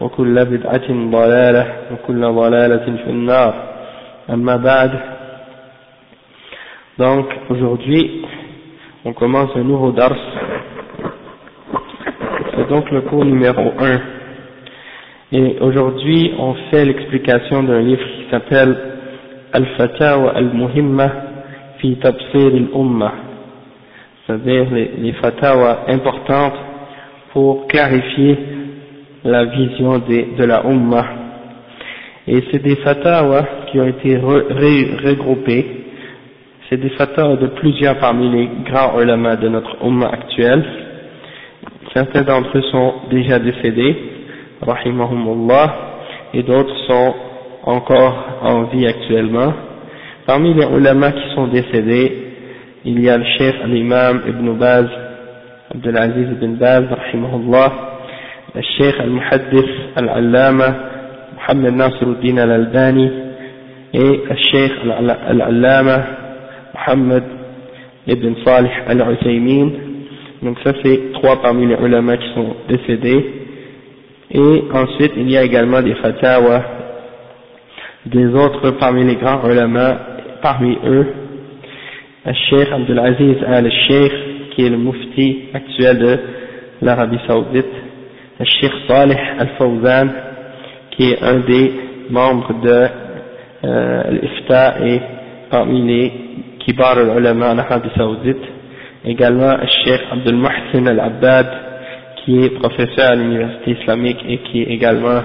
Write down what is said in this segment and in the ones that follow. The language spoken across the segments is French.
وكل بدعة ضلالة وكل ضلالة في النار أما بعد Donc aujourd'hui, on commence un nouveau dars. C'est donc le cours numéro 1. Et aujourd'hui, on fait l'explication d'un livre qui s'appelle Al-Fatawa al-Muhimma fi Tafsir al-Ummah. C'est-à-dire les, les fatawa importantes pour clarifier la vision de, la Ummah. Et c'est des fatawa qui ont été re, re, regroupés. C'est des fatawa de plusieurs parmi les grands ulama de notre Ummah actuelle. Certains d'entre eux sont déjà décédés, rahimahumullah, et d'autres sont encore en vie actuellement. Parmi les ulama qui sont décédés, il y a le chef l'imam Ibn Baz, Abdelaziz ibn Baz, rahimahullah, الشيخ المحدث العلامة محمد ناصر الدين الألباني et الشيخ العلامة محمد ibn Salih al-Uthaymin donc ça c'est trois parmi les ulama qui sont décédés et ensuite il y a également des fatawa des autres parmi les grands ulama parmi eux الشيخ Abdelaziz al-Sheikh qui est le mufti actuel de l'Arabie Saoudite Sheikh Saleh Al-Fawzan, qui est un des membres de euh, l'IFTA et parmi les Kibar al-Ulama en Arabie Saoudite. Également, Sheikh Abdul Muhsin Al-Abbad, qui est professeur à l'Université islamique et qui est également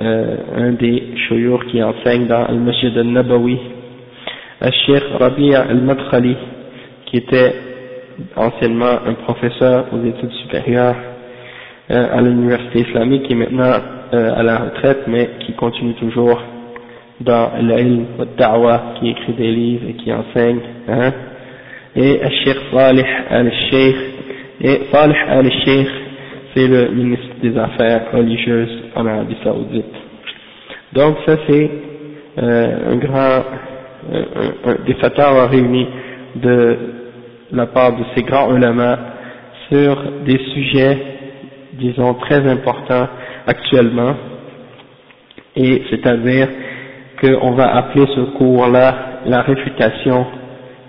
euh, un des shuyur qui enseigne dans le Masjid al-Nabawi. Euh, Sheikh Rabia Al-Madkhali, qui était anciennement un professeur aux études supérieures à l'université islamique qui est maintenant euh, à la retraite mais qui continue toujours dans l'ilm, le da'wah, qui écrit des livres et qui enseigne. Hein. Et le Cheikh Salih al-Sheikh, et Salih al-Sheikh, c'est le ministre des Affaires religieuses en Arabie Saoudite. Donc ça c'est euh, un grand, euh, un, des fatwas réunis de la part de ces grands ulama sur des sujets disons, très important actuellement, et c'est-à-dire qu'on va appeler ce cours-là la réfutation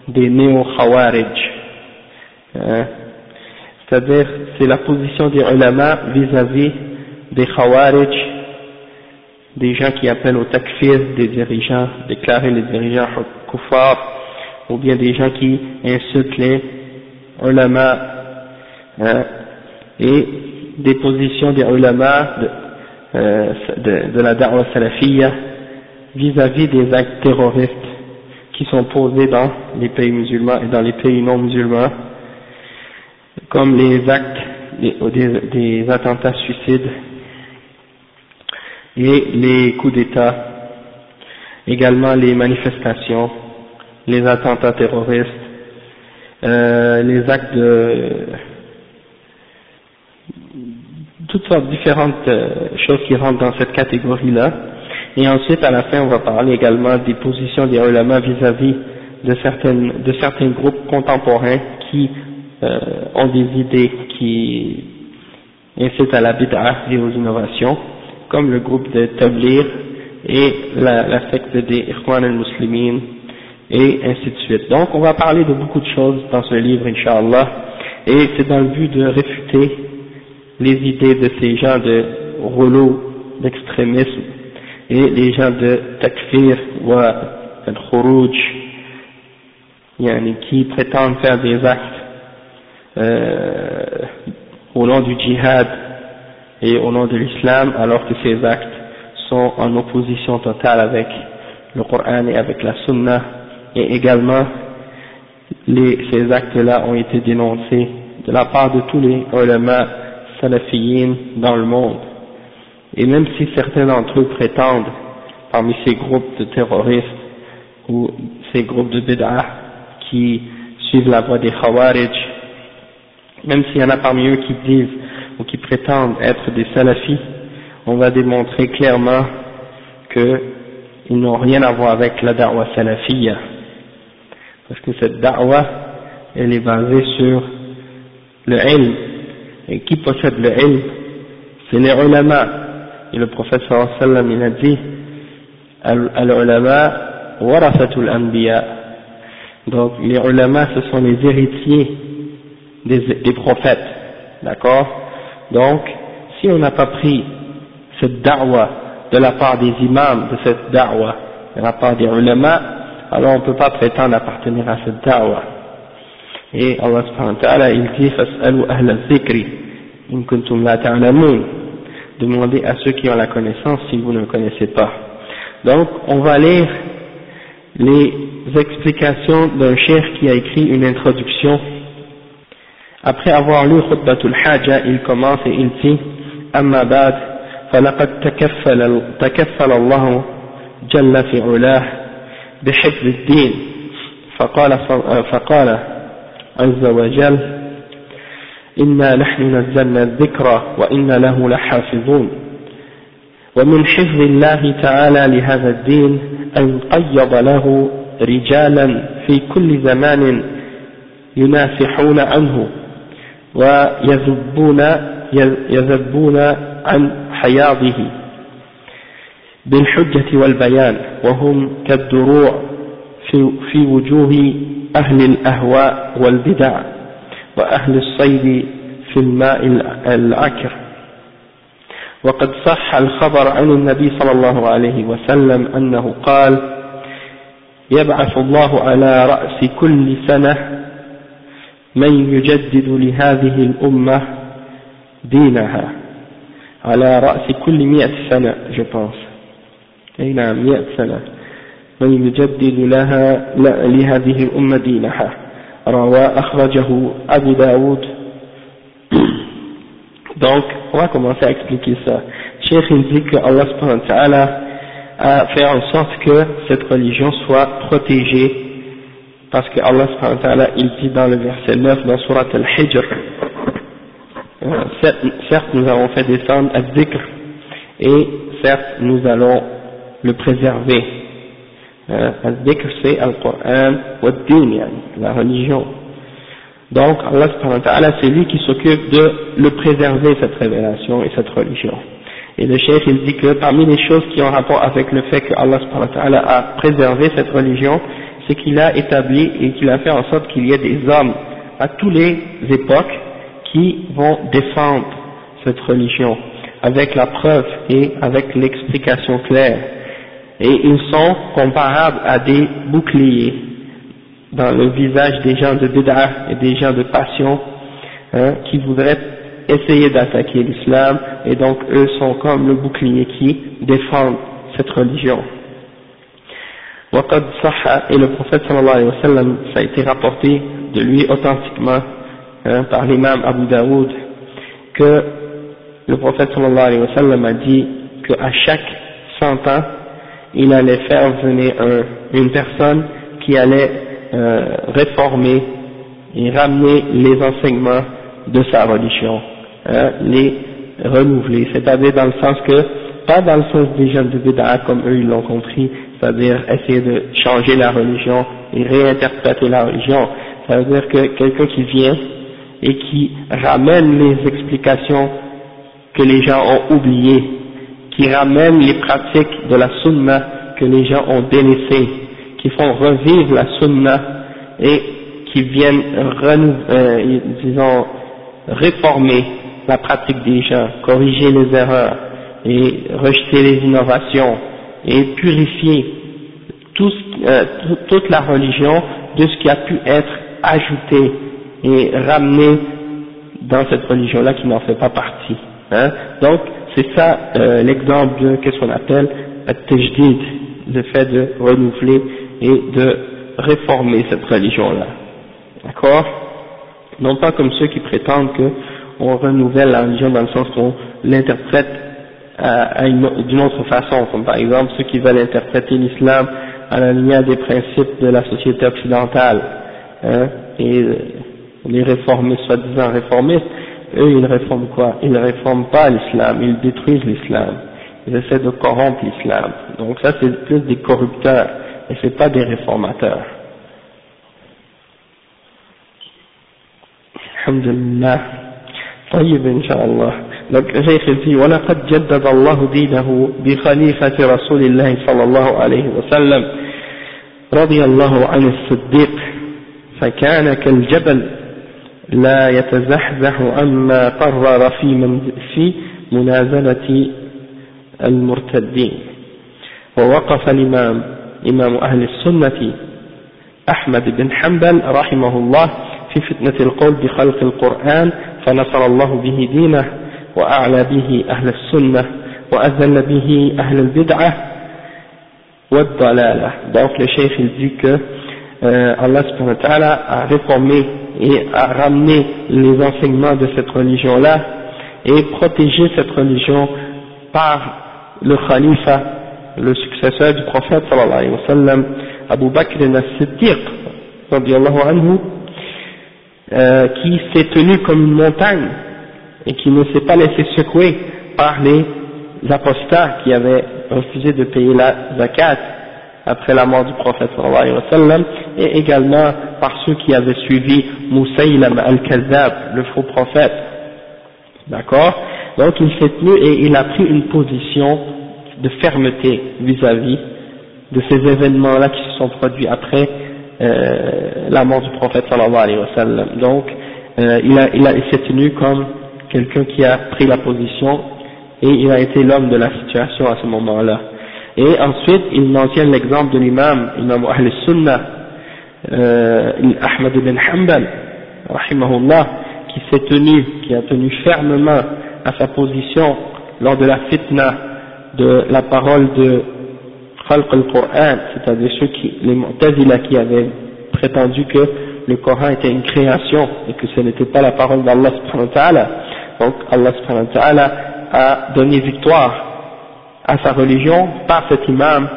des néo-khawarij. Hein? C'est-à-dire, c'est la position des ulama vis-à-vis des khawarij, des gens qui appellent au takfir des dirigeants, déclarer les dirigeants kuffar, ou bien des gens qui insultent les ulama, hein? et des positions des ulama de, euh, de, la da'wa salafiyya vis-à-vis des actes terroristes qui sont posés dans les pays musulmans et dans les pays non musulmans, comme les actes des, des, des attentats suicides et les coups d'État, également les manifestations, les attentats terroristes, euh, les actes de toutes sortes de différentes euh, choses qui rentrent dans cette catégorie-là. Et ensuite, à la fin, on va parler également des positions des ulama vis-à-vis de, certaines, de certains groupes contemporains qui euh, ont des idées qui incitent à la bid'ah et aux innovations, comme le groupe de Tablir et la, la secte des Ikhwan al-Muslimin et ainsi de suite. Donc on va parler de beaucoup de choses dans ce livre, Inch'Allah, et c'est dans le but de réfuter les idées de ces gens de rouleau d'extrémisme et les gens de takfir ou al-khuruj qui prétendent faire des actes euh, au nom du djihad et au nom de l'islam alors que ces actes sont en opposition totale avec le Coran et avec la Sunna. Et également ces actes-là ont été dénoncés de la part de tous les ulama salafiyin dans le monde. Et même si certains d'entre eux prétendent, parmi ces groupes de terroristes ou ces groupes de bid'ah qui suivent la voie des khawarij, même s'il y en a parmi eux qui disent ou qui prétendent être des salafis, on va démontrer clairement qu'ils n'ont rien à voir avec la da'wah salafiyya. Parce que cette da'wah, elle est basée sur le ilm. Et qui possède le ilm? C'est les ulama. Et le professeur sallam il a dit Al-ulama warathatul anbiya. Donc les ulama ce sont les héritiers des, des prophètes. D'accord? Donc si on n'a pas pris cette da'wah de la part des imams de cette da'wah, de la part des ulama, alors on ne peut pas prétendre appartenir à cette da'wah. Et Allah subhanahu wa ta'ala, il dit فَاسْأَلُوا أَهْلَ الذِّكْرِ إِن كُنتُمْ لَا تَعْلَمُونَ Demandez à ceux qui ont la connaissance si vous ne connaissez pas. Donc, on va lire les explications d'un cheikh qui a écrit une introduction. Après avoir lu Khutbatul Haja, il commence et il dit أما بعد فلقد تكفل, تكفل الله جل في علاه بحفظ الدين فقال, فقال عز وجل إنا نحن نزلنا الذكر وإن له لحافظون. ومن حفظ الله تعالى لهذا الدين أن قيض له رجالا في كل زمان ينافحون عنه ويذبون يذبون عن حياضه بالحجة والبيان وهم كالدروع في وجوه أهل الأهواء والبدع وأهل الصيد في الماء العكر. وقد صح الخبر عن النبي صلى الله عليه وسلم أنه قال يبعث الله على رأس كل سنة من يجدد لهذه الأمة دينها على رأس كل مئة سنة pense. أي نعم مئة سنة. من يجدد لها لهذه الأمة دينها روى أخرجه أبو داود Donc, on va commencer à expliquer ça. Cheikh il dit que Allah subhanahu wa ta'ala a fait en sorte que cette religion soit protégée parce que Allah subhanahu wa ta'ala il dit dans le verset 9 dans surat al-Hijr euh, certes nous avons fait descendre al-Dhikr et certes nous allons le préserver Al-Dhikr c'est Al-Qur'an wa din la religion. Donc Allah c'est lui qui s'occupe de le préserver cette révélation et cette religion. Et le chef il dit que parmi les choses qui ont rapport avec le fait que Allah a préservé cette religion c'est qu'il a établi et qu'il a fait en sorte qu'il y ait des hommes à toutes les époques qui vont défendre cette religion avec la preuve et avec l'explication claire et ils sont comparables à des boucliers dans le visage des gens de bid'ah et des gens de passion hein, qui voudraient essayer d'attaquer l'islam et donc eux sont comme le bouclier qui défend cette religion. et le prophète sallallahu alayhi wa sallam, ça a été rapporté de lui authentiquement hein, par l'imam Abu Daoud que le prophète sallallahu alayhi wa sallam a dit qu'à chaque cent ans il allait faire venir une personne qui allait euh, réformer et ramener les enseignements de sa religion, hein, les renouveler, c'est-à-dire dans le sens que, pas dans le sens des gens de Bida comme eux ils l'ont compris, c'est-à-dire essayer de changer la religion et réinterpréter la religion, ça veut dire que quelqu'un qui vient et qui ramène les explications que les gens ont oubliées, qui ramène les pratiques de la sunna que les gens ont délaissées, qui font revivre la sunna et qui viennent euh, disons, réformer la pratique des gens, corriger les erreurs et rejeter les innovations et purifier euh, toute la religion de ce qui a pu être ajouté et ramené dans cette religion-là qui n'en fait pas partie. Hein. Donc, c'est ça euh, l'exemple de qu'est-ce qu'on appelle tajdid, le fait de renouveler et de réformer cette religion-là. D'accord? Non pas comme ceux qui prétendent qu'on renouvelle la religion dans le sens qu'on l'interprète d'une autre façon, comme par exemple ceux qui veulent interpréter l'islam à la lumière des principes de la société occidentale, hein, et euh, les réformistes, soi-disant réformistes, eux ils réforment quoi Ils ne réforment pas l'islam, ils détruisent l'islam, ils essaient de corrompre l'islam. Donc ça c'est plus des corrupteurs, et c'est pas des réformateurs. Alhamdulillah. طيب إن شاء الله لك شيخ الفي ولقد جدد الله دينه بخليفة رسول الله صلى الله عليه وسلم رضي الله عن الصديق فكان كالجبل لا يتزحزح عما قرر في, من في منازلة المرتدين. ووقف الإمام إمام أهل السنة أحمد بن حنبل رحمه الله في فتنة القول بخلق القرآن فنصر الله به دينه وأعلى به أهل السنة وأذل به أهل البدعة والضلالة. Donc le cheikh il dit que euh, Allah et a ramené les enseignements de cette religion là et protégé cette religion par le khalifa le successeur du prophète sallallahu alayhi wa sallam Abu Bakr anhu euh, qui s'est tenu comme une montagne et qui ne s'est pas laissé secouer par les apostats qui avaient refusé de payer la zakat après la mort du prophète sallallahu alayhi wa sallam et également par ceux qui avaient suivi Moussaïlam al-Kazab, le faux prophète. D'accord? Donc il s'est tenu et il a pris une position de fermeté vis-à-vis de ces événements-là qui se sont produits après euh, la mort du prophète sallallahu alayhi wa sallam. Donc euh, il, a, il, a, il s'est tenu comme quelqu'un qui a pris la position et il a été l'homme de la situation à ce moment-là. Et ensuite, il mentionne l'exemple de l'imam, imam Ahl Sunnah, euh, Ahmad ibn Hanbal, rahimahullah, qui s'est tenu, qui a tenu fermement à sa position lors de la fitna de la parole de Khalq al-Qur'an, c'est-à-dire ceux qui, les Mu'tazila qui avaient prétendu que le Coran était une création et que ce n'était pas la parole d'Allah subhanahu wa ta'ala. Donc Allah subhanahu wa ta'ala a donné victoire à sa religion par cet imam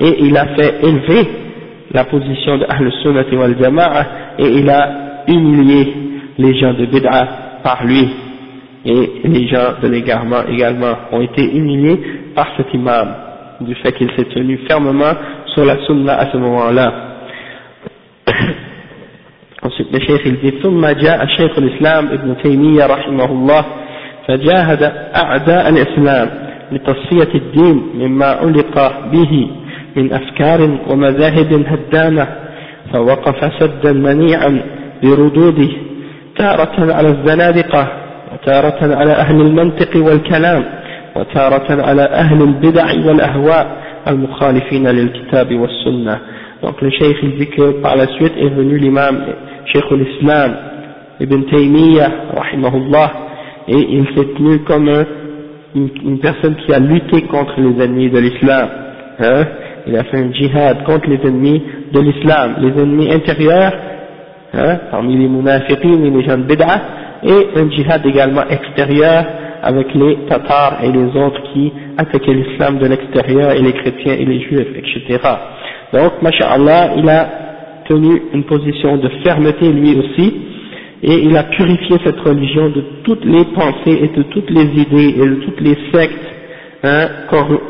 et il a fait élever la position de Ahl Sunnah wal Jama'a et il a humilié les gens de Bid'a par lui et les gens de l'égarement également ont été humiliés par cet imam du fait qu'il s'est tenu fermement sur la sunna à ce moment-là. Ensuite, le cheikh il dit ثم جاء شيخ الإسلام ابن تيمية رحمه الله فجاهد أعداء الإسلام لتصفية الدين مما علق به من أفكار ومذاهب هدامة فوقف سدا منيعا بردوده تارة على الزنادقة وتارة على أهل المنطق والكلام وتارة على أهل البدع والأهواء المخالفين للكتاب والسنة. Donc le cheikh il dit que par la suite est venu l'imam Cheikh l'Islam Ibn Taymiyyah rahimahullah et il s'est tenu comme un une, personne qui a lutté contre les ennemis de l'islam. Hein, il a fait un djihad contre les ennemis de l'islam, les ennemis intérieurs, hein, parmi les munafiqin et les gens de et un djihad également extérieur avec les tatars et les autres qui attaquaient l'islam de l'extérieur et les chrétiens et les juifs, etc. Donc, masha'Allah, il a tenu une position de fermeté lui aussi, et il a purifié cette religion de toutes les pensées et de toutes les idées et de toutes les sectes hein,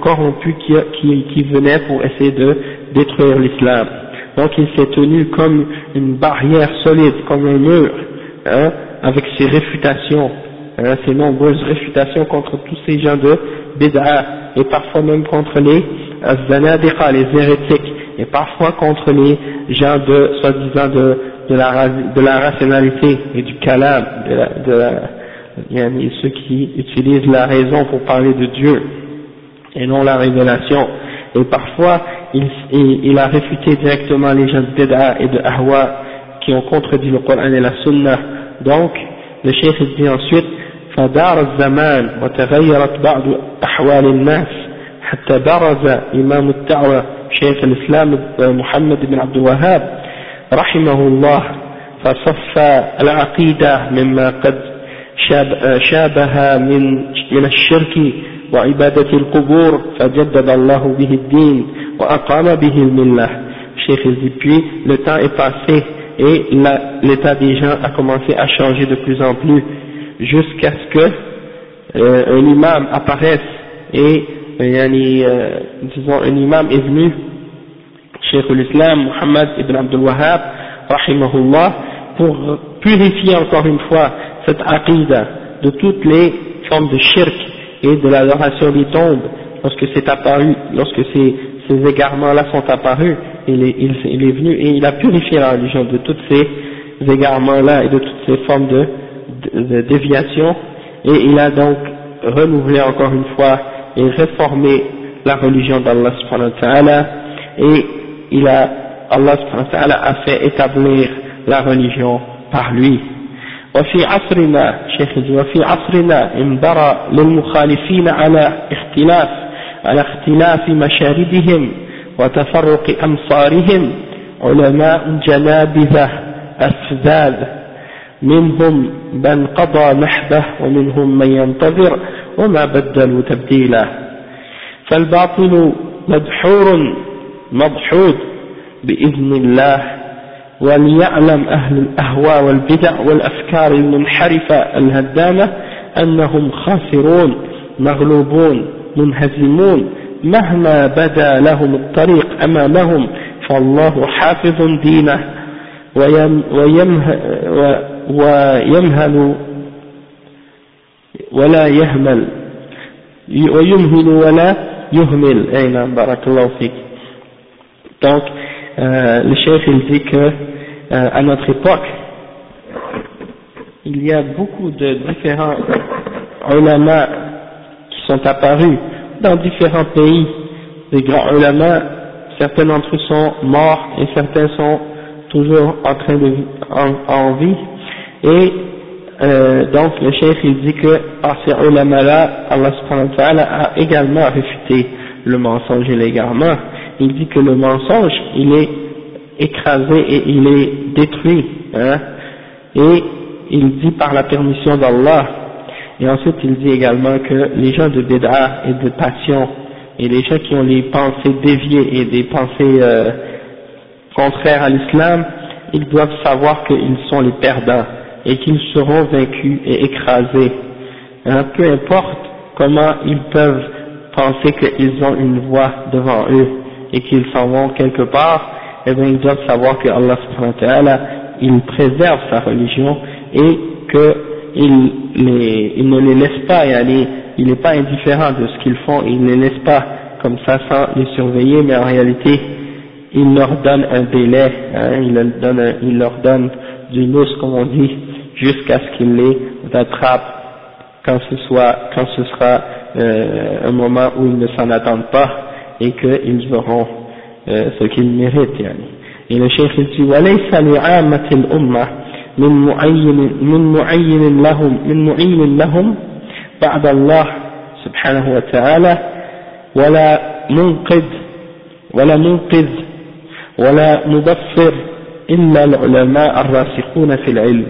corrompues qui, qui, qui, venaient pour essayer de détruire l'islam. Donc il s'est tenu comme une barrière solide, comme un mur, hein, avec ses réfutations, hein, ses nombreuses réfutations contre tous ces gens de bid'a, et parfois même contre les zanadiqa, les hérétiques, et parfois contre les gens de, soi-disant, de, de, la, de la rationalité et du kalam, de, la, de la, ceux qui utilisent la raison pour parler de Dieu, et non la révélation. Et parfois, il, il, a réfuté directement les gens de Bid'a et de Ahwa qui ont contredit le Coran et la Sunna. Donc, le cheikh dit ensuite, فدار الزمان وتغيرت بعض أحوال الناس حتى برز إمام الدعوة شيخ الإسلام محمد بن عبد الوهاب رحمه الله فصفى العقيدة مما قد شابه من من الشرك وعبادة القبور فجدد الله به الدين وأقام به الملة Cheikh dit puis le temps est passé et l'état des gens a commencé à changer de plus en plus jusqu'à ce que euh, un imam apparaisse et yani, euh, disons un imam est venu Cheikh l'Islam Muhammad ibn Abdul Wahhab rahimahullah pour purifier encore une fois cette aqidah de toutes les formes de shirk et de l'adoration des tombes. Lorsque c'est apparu, lorsque ces, ces égarements-là sont apparus, il est, il, est, venu et il a purifié la religion de tous ces égarements-là et de toutes ces formes de, de, de, déviation. Et il a donc renouvelé encore une fois et réformé la religion d'Allah subhanahu wa ta'ala. Et il a, Allah subhanahu wa ta'ala a fait établir la religion par lui. وفي عصرنا شيخ وفي عصرنا انبرى للمخالفين على اختلاف على اختلاف مشاردهم وتفرق أمصارهم علماء جنابذة أفذاذ منهم من قضى نحبه ومنهم من ينتظر وما بدلوا تبديلا فالباطل مدحور مضحود بإذن الله وليعلم أهل الأهواء والبدع والأفكار المنحرفة الهدامة أنهم خاسرون مغلوبون منهزمون. مهما بدا لهم الطريق أمامهم فالله حافظ دينه. ويمهل ولا يهمل. ويمهل ولا يهمل. أي نعم بارك الله فيك. Donc euh, le chef il dit que euh, à notre époque il y a beaucoup de différents ulama qui sont apparus dans différents pays. Des grands ulama certains d'entre eux sont morts et certains sont toujours en train de en, en vie. Et euh, donc le chef il dit que par ces ulama là Allah subhanahu wa ta'ala a également réfuté le mensonge et l'égarement il dit que le mensonge, il est écrasé et il est détruit, hein, et il dit par la permission d'Allah, et ensuite il dit également que les gens de Bédra et de passion, et les gens qui ont les pensées déviées et des pensées euh, contraires à l'islam, ils doivent savoir qu'ils sont les perdants, et qu'ils seront vaincus et écrasés, hein, peu importe comment ils peuvent penser qu'ils ont une voie devant eux et qu'ils s'en vont quelque part, eh bien ils doivent savoir que Allah subhanahu wa il préserve sa religion et qu'il ne les laisse pas y aller, il n'est pas indifférent de ce qu'ils font, il ne les laisse pas comme ça sans les surveiller, mais en réalité, il leur donne un délai, hein, il, leur donne, il leur donne du nous, comme on dit, jusqu'à ce qu'il les attrape quand ce, soit, quand ce sera euh, un moment où ils ne s'en attendent pas et qu'ils auront euh, ce qu'ils méritent يعني. Et le cheikh dit وليس لعامة الأمة من معين من معين لهم من معين بعد الله سبحانه وتعالى ولا منقذ ولا منقذ ولا مبصر إلا العلماء الراسخون في العلم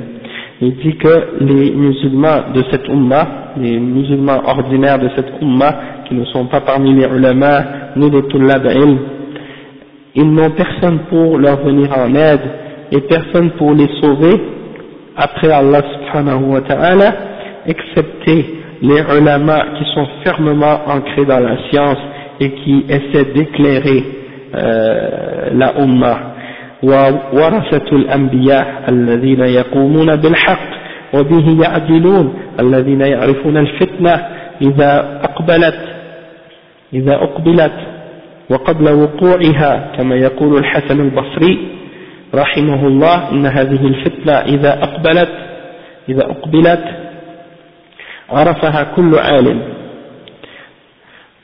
il dit que les musulmans de cette umma, les musulmans ordinaires de cette umma, qui ne sont pas parmi les ulama ni les tullab ilm, ils n'ont personne pour leur venir en aide et personne pour les sauver après Allah subhanahu wa ta'ala, excepté les ulama qui sont fermement ancrés dans la science et qui essaient d'éclairer euh, la umma. وورثة الأنبياء الذين يقومون بالحق وبه يعدلون الذين يعرفون الفتنة إذا أقبلت إذا أقبلت وقبل وقوعها كما يقول الحسن البصري رحمه الله إن هذه الفتنة إذا أقبلت إذا أقبلت عرفها كل عالم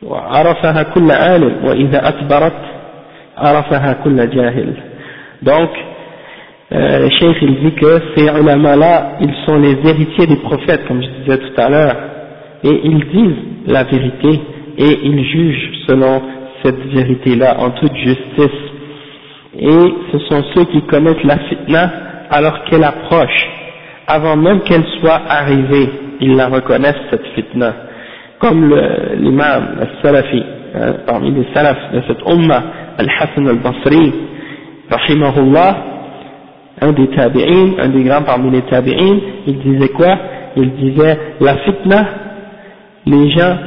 وعرفها كل عالم وإذا أتبرت عرفها كل جاهل. Donc euh, Cheikh il dit que ces ulama là ils sont les héritiers des prophètes comme je disais tout à l'heure. Et ils disent la vérité et ils jugent selon cette vérité là en toute justice. Et ce sont ceux qui connaissent la fitna alors qu'elle approche. Avant même qu'elle soit arrivée ils la reconnaissent cette fitna. Comme l'imam al-Salafi hein, parmi les salafs de cette umma al-Hassan al-Basri rahimahullah un des tabi'in, un des grands parmi les tabi'in, il disait quoi? Il disait la fitna, les gens,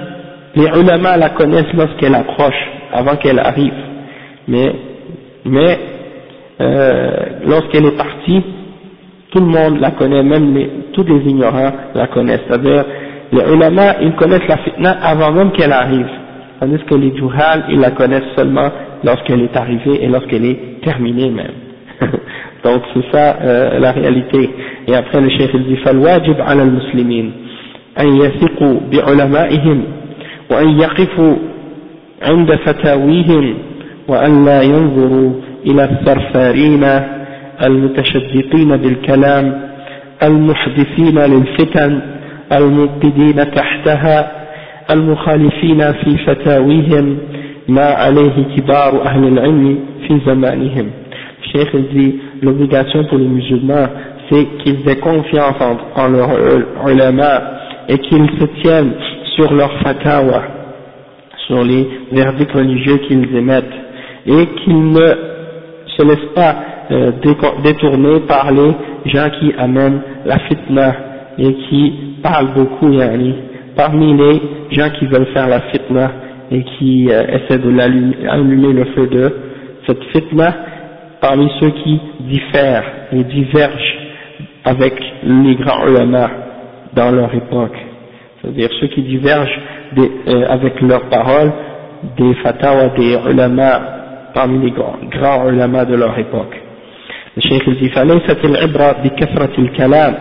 les ulama la connaissent lorsqu'elle approche, avant qu'elle arrive, mais, mais euh, lorsqu'elle est partie, tout le monde la connaît, même les, tous les ignorants la connaissent. C'est-à-dire, les ulama, ils connaissent la fitna avant même qu'elle arrive Tandis que les juhal, ils la connaissent seulement lorsqu'elle est arrivée et lorsqu'elle est terminée même. Donc c'est ça euh, la réalité. Et après le chef il dit فالواجب على المسلمين أن يثقوا بعلمائهم وأن يقفوا عند فتاويهم وأن لا ينظروا إلى الثرثارين المتشدقين بالكلام المحدثين للفتن المبتدين تحتها المخالفين في فتاويهم ما عليه كبار أهل العلم في زمانهم Cheikh dit l'obligation pour les musulmans c'est qu'ils aient confiance en, en leur ulama et qu'ils se tiennent sur leur fatawa sur les verdicts religieux qu'ils émettent et qu'ils ne se laissent pas euh, détourner par les gens qui amènent la fitna et qui parlent beaucoup yani, parmi les gens qui veulent faire la fitna et qui euh, essaient de l'allumer le feu de cette fitna parmi ceux qui diffèrent et divergent avec les grands ulama dans leur époque c'est-à-dire ceux qui divergent euh, avec leurs paroles des fatawa des ulama parmi les grands, grands ulama de leur époque. Le Cheikh dit فليست العبرة بكثرة الكلام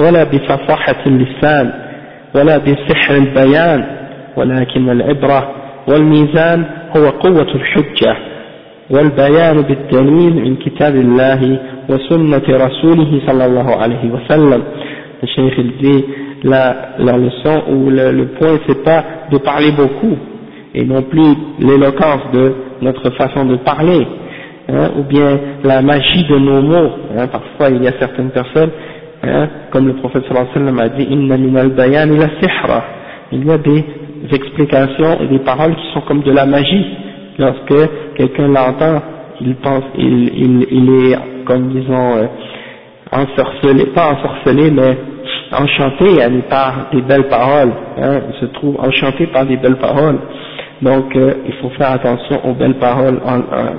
ولا بفصاحة اللسان ولا بسحر البيان ولكن العبرة والميزان هو قوة الحجة والبيان بالدليل من كتاب الله وسنة رسوله صلى الله عليه وسلم. Le Cheikh dit la, la leçon ou le, le point c'est pas de parler beaucoup et non plus l'éloquence de notre façon de parler hein, ou bien la magie de nos mots hein, parfois il y a certaines personnes hein, comme le prophète sallallahu alayhi wa sallam a dit inna bayan il y a des explications et des paroles qui sont comme de la magie lorsque quelqu'un l'entend il pense il est comme disons euh, ensorcelé pas ensorcelé mais enchanté hein, par des belles paroles, hein, il se trouve enchanté par des belles paroles. Donc euh, il faut faire attention aux belles paroles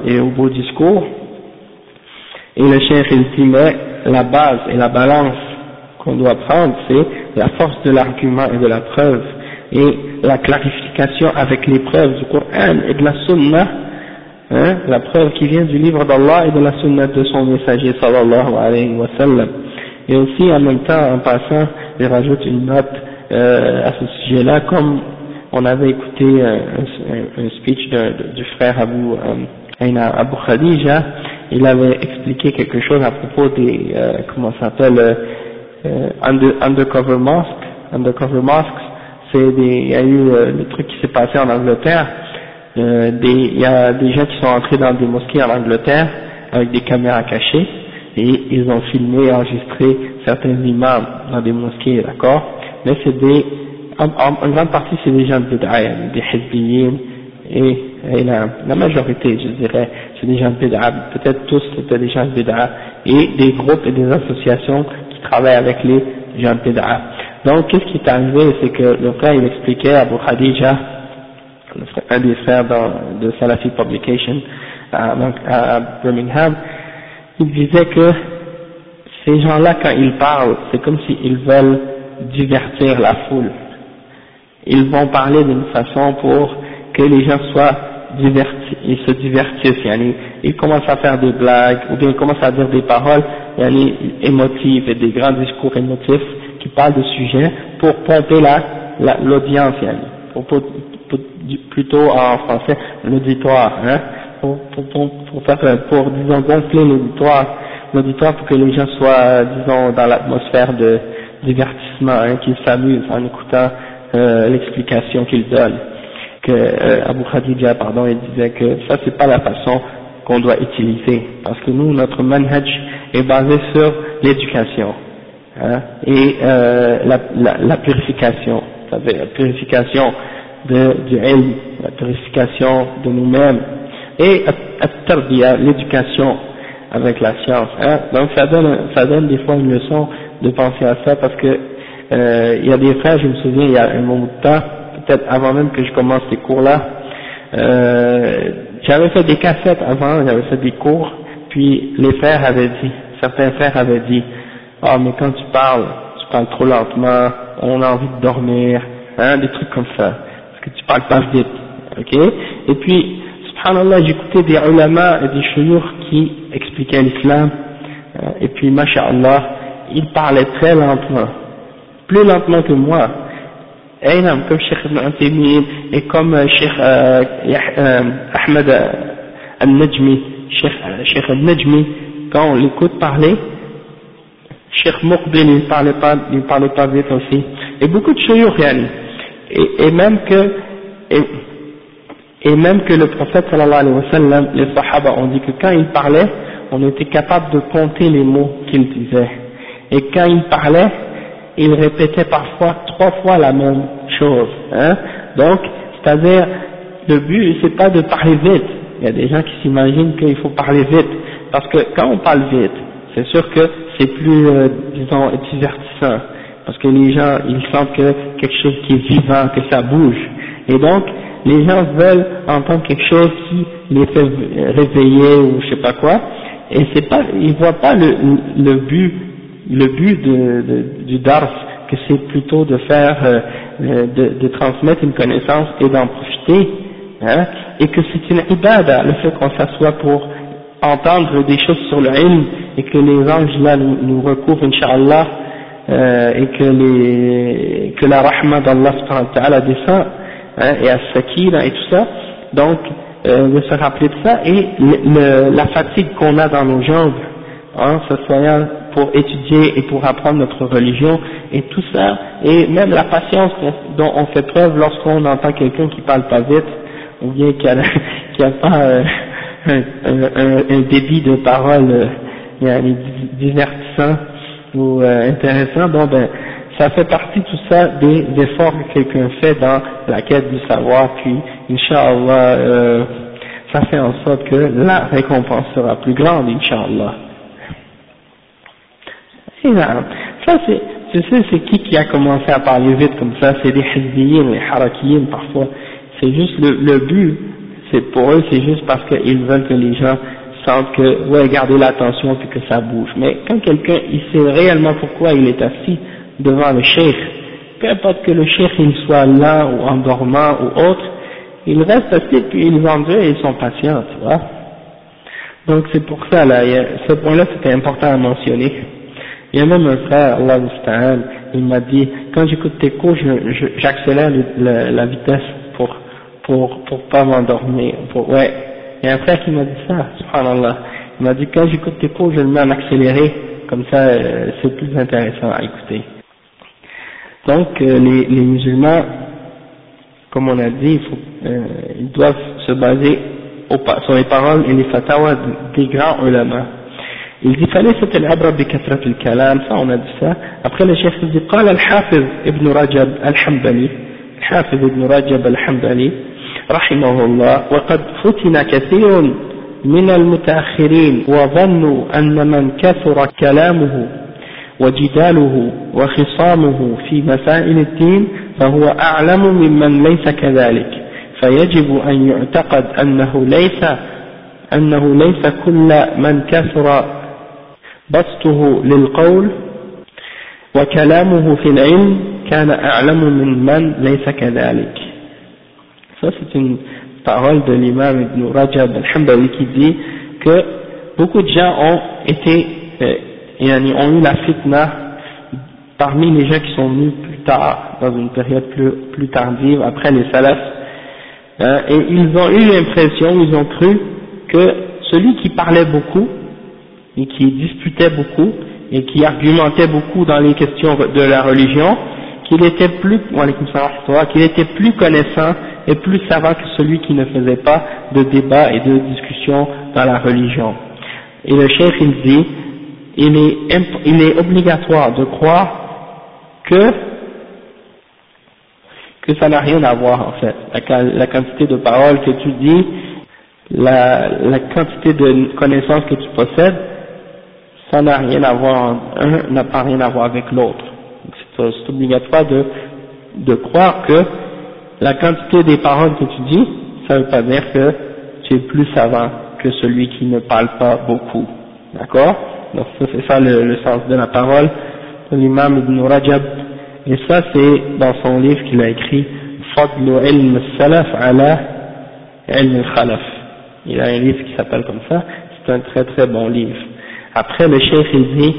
et aux beaux discours. Et le chef il dit la base et la balance qu'on doit prendre c'est la force de l'argument et de la preuve et la clarification avec les preuves du Coran et de la Sunna, hein, la preuve qui vient du livre d'Allah et de la Sunna de son messager sallallahu alayhi wa sallam. Et aussi, en même temps, en passant, je rajoute une note euh, à ce sujet-là, comme on avait écouté un, speech du frère Abu, euh, Abu Khadija, il avait expliqué quelque chose à propos des, euh, comment ça s'appelle, euh, euh under, undercover mosques, undercover mosques, c'est des, il y a eu euh, le truc qui s'est passé en Angleterre, euh, des, il y a des gens qui sont entrés dans des mosquées en Angleterre avec des caméras cachées, et ils ont filmé et enregistré certains imams dans des mosquées, d'accord. Mais c'est des, en, en, grande partie c'est des gens de bid'a, des hizbiyin, et, la, majorité, je dirais, c'est des gens bid'a, peut-être tous c'était des gens bid'a, et des groupes et des associations qui travaillent avec les gens bid'a. Donc qu'est-ce qui est arrivé, c'est que le frère il expliquait à Abu Khadija, un des frères de Salafi Publication à Birmingham, il disait que ces gens-là, quand ils parlent, c'est comme s'ils veulent divertir la foule. Ils vont parler d'une façon pour que les gens soient divertis, ils se divertissent, yani, ils commencent à faire des blagues, ou bien ils commencent à dire des paroles yani, émotives et des grands discours émotifs qui parlent de sujets pour pomper l'audience, la, yani, pour, plutôt en français, l'auditoire, hein, pour, pour, pour, faire, pour, disons, gonfler l'auditoire, l'auditoire pour que les gens soient, disons, dans l'atmosphère de divertissement, hein, qu'ils s'amusent en écoutant euh, l'explication qu'il donne. Que euh, Abu Khadija, pardon, il disait que ça c'est pas la façon qu'on doit utiliser, parce que nous, notre manhaj est basé sur l'éducation hein, et euh, la, purification, la purification de, du ilm, la purification de nous-mêmes, et l'éducation avec la science. Hein. Donc ça donne, ça donne des fois une leçon de penser à ça parce que euh, il y a des frères, je me souviens, il y a un moment de temps, avant même que je commence ces cours-là, euh, j'avais fait des cassettes avant, j'avais fait des cours, puis les frères avaient dit, certains frères avaient dit, oh, mais quand tu parles, tu parles trop lentement, on a envie de dormir, hein, des trucs comme ça, parce que tu parles pas vite, ok? Et puis, subhanallah, j'écoutais des ulama et des chouyours qui expliquaient l'islam, euh, et puis, masha'Allah, ils parlaient très lentement, plus lentement que moi, et comme Cheikh Ibn Antaymin et comme euh, Cheikh euh, euh, Ahmed Al-Najmi, Cheikh Al-Najmi, quand on l'écoute parler, Cheikh Muqbil il parlait pas, il parlait pas vite aussi, et beaucoup de choses et, et même que, et, et même que le prophète sallallahu alayhi wa sallam, les sahaba ont dit que quand il parlait, on était capable de compter les mots qu'il disait. Et quand il parlait, il répétait parfois trois fois la même chose. Hein. Donc, c'est-à-dire, le but, c'est pas de parler vite. Il y a des gens qui s'imaginent qu'il faut parler vite. Parce que quand on parle vite, c'est sûr que c'est plus, euh, disons, divertissant. Parce que les gens, ils sentent que quelque chose qui est vivant, que ça bouge. Et donc, les gens veulent entendre quelque chose qui les fait réveiller ou je sais pas quoi. Et c'est pas, ils voient pas le, le but le but de, de, du DARF, que c'est plutôt de faire, euh, de, de, transmettre une connaissance et d'en profiter, hein, et que c'est une ibada, le fait qu'on s'assoit pour entendre des choses sur le ilm, et que les anges là nous, nous recouvrent, Inch'Allah, euh, et que, les, que la rahma d'Allah descend, hein, et à sakina et tout ça, donc euh, de se rappeler de ça, et le, la fatigue qu'on a dans nos jambes, hein, s'assoyant pour étudier et pour apprendre notre religion et tout ça, et même la patience dont on fait preuve lorsqu'on entend quelqu'un qui parle pas vite, ou bien qui a, a pas euh, un, débit de parole euh, divertissant ou euh, intéressant, bon ben ça fait partie tout ça des efforts que quelqu'un fait dans la quête du savoir, puis Inch'Allah, ça fait en sorte que la récompense sera plus grande, Inch'Allah. Ça c'est, tu sais c'est qui qui a commencé à parler vite comme ça, c'est des hizbiyin, les harakiyin parfois. C'est juste le, le but, c'est pour eux c'est juste parce qu'ils veulent que les gens sentent que, ouais, garder l'attention puis que ça bouge. Mais quand quelqu'un, il sait réellement pourquoi il est assis devant le cheikh, peu importe que le cheikh il soit là ou endormant ou autre, il reste assis puis ils endurent et ils sont patients, tu vois. Donc c'est pour ça là, ce point-là c'était important à mentionner. Il y a même un frère, Allah il m'a dit, quand j'écoute tes cours, j'accélère la vitesse pour, pour, pour pas m'endormir. Ouais. Il y a un frère qui m'a dit ça, subhanallah. Il m'a dit, quand j'écoute tes cours, je le mets en accéléré, comme ça, euh, c'est plus intéressant à écouter. Donc, euh, les, les musulmans, comme on a dit, il faut, euh, ils doivent se baser sur les paroles et les fatwas des grands ulama. Il dit فليست العبرة بكثرة الكلام ça on a dit ça après le chef dit قال الحافظ ابن رجب الحنبلي. الحافظ ابن رجب الحنبلي رحمه الله. وقد فتن كثير من المتأخرين وظنوا أن من كثر كلامه وجداله وخصامه في مسائل الدين فهو أعلم ممن ليس كذلك. فيجب أن يعتقد أنه ليس أنه ليس كل من كثر بسطه للقول وكلامه في العلم كان أعلم من من ليس كذلك ça c'est une parole de l'imam Ibn Rajab al-Hambali qui dit que beaucoup de gens ont été euh, ont eu la fitna parmi les gens qui sont venus plus tard dans une période plus, plus tardive après les salafs hein, et ils ont eu l'impression, ils ont cru que celui qui parlait beaucoup et qui disputait beaucoup et qui argumentait beaucoup dans les questions de la religion, qu'il était plus, qu'il était plus connaissant et plus savant que celui qui ne faisait pas de débat et de discussion dans la religion. Et le chef il dit, il est, obligatoire de croire que que ça n'a rien à voir en fait. La, quantité de paroles que tu dis, la quantité de connaissances que tu possèdes, ça n'a rien à voir, n'a pas rien à voir avec l'autre. C'est obligatoire de, de croire que la quantité des paroles que tu dis, ça ne veut pas dire que tu es plus savant que celui qui ne parle pas beaucoup. D'accord? Donc c'est ça le, le, sens de la parole de l'imam Ibn Rajab. Et ça c'est dans son livre qu'il a écrit Fadlu ilm salaf ala ilm khalaf. Il a un livre qui s'appelle comme ça, c'est un très très bon livre. Après le chef dit,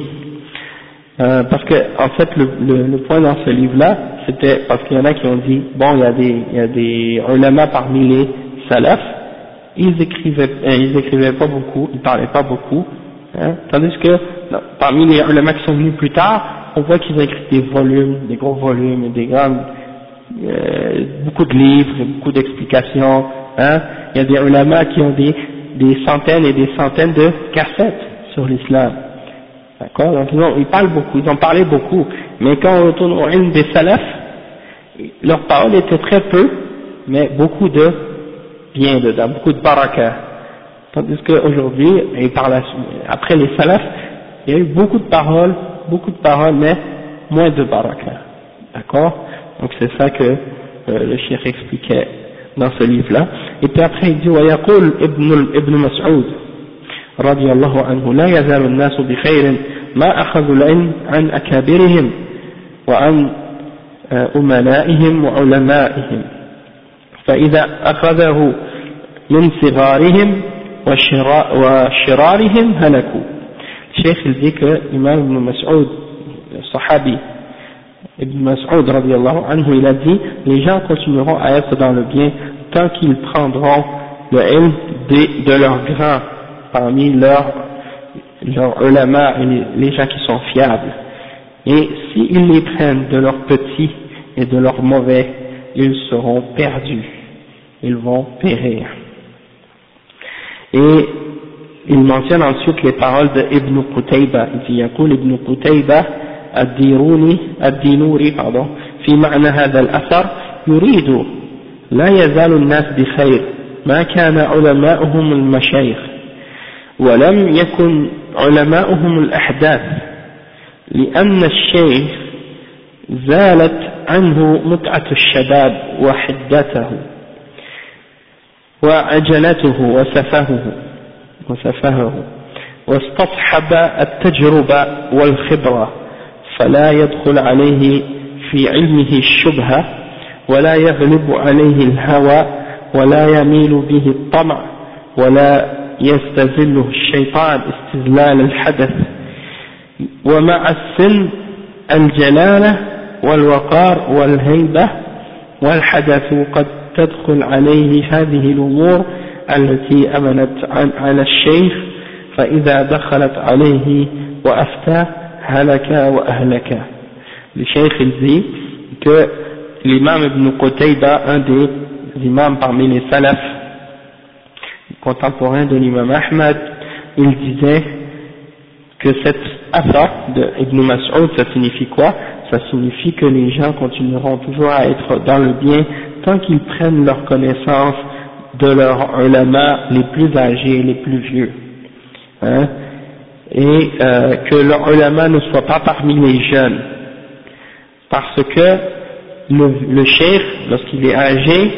euh, parce que en fait le, le, le point dans ce livre-là, c'était parce qu'il y en a qui ont dit, bon il y a des, il y a des ulama parmi les salafs, ils écrivaient, euh, ils écrivaient pas beaucoup, ils parlaient pas beaucoup, hein, tandis que parmi les ulama qui sont venus plus tard, on voit qu'ils ont écrit des volumes, des gros volumes, des grandes, euh, beaucoup de livres, beaucoup d'explications, hein, il y a des ulama qui ont des, des centaines et des centaines de cassettes sur l'islam. D'accord Donc ils, ont, ils, parlent beaucoup, ils ont parlé beaucoup, mais quand on retourne au règne des salafs, leur parole était très peu, mais beaucoup de bien dedans, beaucoup de baraka. Tandis qu'aujourd'hui, et par la, après les salafs, il y a eu beaucoup de paroles, beaucoup de paroles, mais moins de baraka. D'accord Donc c'est ça que euh, le cheikh expliquait dans ce livre-là. Et puis après il dit, ويقول ابن, ابن مسعود رضي الله عنه لا يزال الناس بخير ما أخذوا العلم عن أكابرهم وعن آه، أملائهم وعلمائهم. فإذا أخذه من صغارهم وشرارهم هلكوا. شيخ الذكر إمام بن مسعود صحابي Ibn Mas'ud radiallahu anhu, il a dit, les gens continueront à être dans le bien tant qu'ils prendront le haine de leurs grands parmi leurs leurs ulama et les, les gens qui sont fiables et s'ils les prennent de leurs petits et de leurs mauvais ils seront perdus ils vont périr et il mentionne ensuite les paroles de Ibn Qutayba il dit يقول ابن قتيبة الديروني الدينوري pardon في معنى هذا الأثر يريد لا يزال الناس بخير ما كان علماؤهم المشايخ ولم يكن علماؤهم الأحداث لأن الشيخ زالت عنه متعة الشباب وحدته وعجلته وسفهه وسفهه واستصحب التجربة والخبرة فلا يدخل عليه في علمه الشبهة ولا يغلب عليه الهوى ولا يميل به الطمع ولا يستزله الشيطان استزلال الحدث. ومع السن الجلالة والوقار والهيبة والحدث قد تدخل عليه هذه الأمور التي أمنت على الشيخ فإذا دخلت عليه وأفتى هلك وأهلك. الشيخ dit que l'imam Ibn Qutayba, un des imams parmi les salafs contemporains de l'imam Ahmad, il disait que cette affaire de Ibn Mas'ud, ça signifie quoi? Ça signifie que les gens continueront toujours à être dans le bien tant qu'ils prennent leur connaissance de leurs ulama les plus âgés, les plus vieux. Hein, et euh, que leur ulama ne soit pas parmi les jeunes. Parce que le, le chef, lorsqu'il est âgé,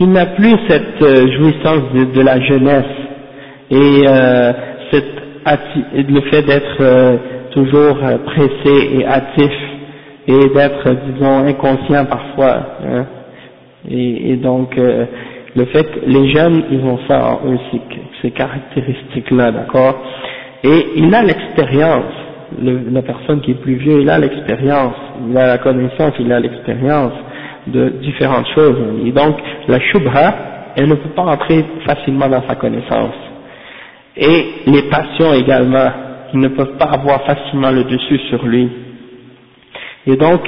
il n'a plus cette euh, jouissance de, la jeunesse et euh, le fait d'être euh, toujours euh, pressé et hâtif et d'être, disons, inconscient parfois. Hein. Et, donc, le fait les jeunes, ils ont ça en eux, ces caractéristiques-là, d'accord Et il a l'expérience, la personne qui est plus vieux, il a l'expérience, il a la connaissance, il a l'expérience de différentes choses. Et donc, la shubha, elle ne peut pas entrer facilement dans sa connaissance. Et les passions également, ils ne peuvent pas avoir facilement le dessus sur lui. Et donc,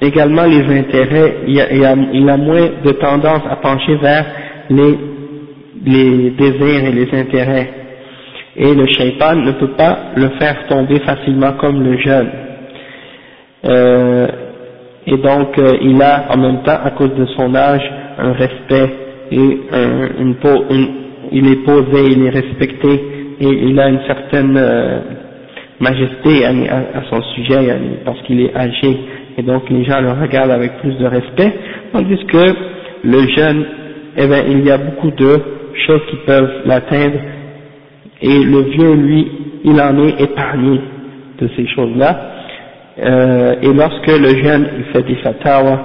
également les intérêts, il a, moins de tendance à pencher vers les, les désirs et les intérêts. Et le shaitan ne peut pas le faire tomber facilement comme le jeune. Euh, et donc euh, il a en même temps, à cause de son âge, un respect et un, une, une, il est posé, il est respecté et il a une certaine euh, majesté à, à, son sujet parce qu'il est âgé. Et donc les gens le regardent avec plus de respect, tandis que le jeune, eh bien, il y a beaucoup de choses qui peuvent l'atteindre. Et le vieux, lui, il en est épargné de ces choses-là Euh, et lorsque le jeune il fait des fatawa,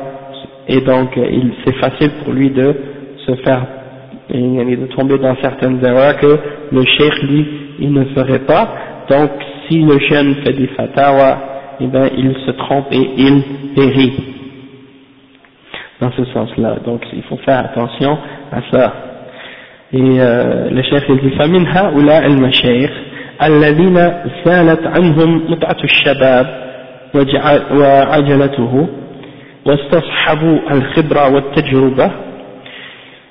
et donc il c'est facile pour lui de se faire et de tomber dans certaines erreurs que le cheikh lui il ne ferait pas. Donc si le jeune fait des fatawa, eh bien il se trompe et il périt. Dans ce sens-là. Donc il faut faire attention à ça. Et euh, le cheikh il dit فمن هؤلاء المشايخ الذين سالت عنهم متعة الشباب وعجلته واستصحبوا الخبرة والتجربة.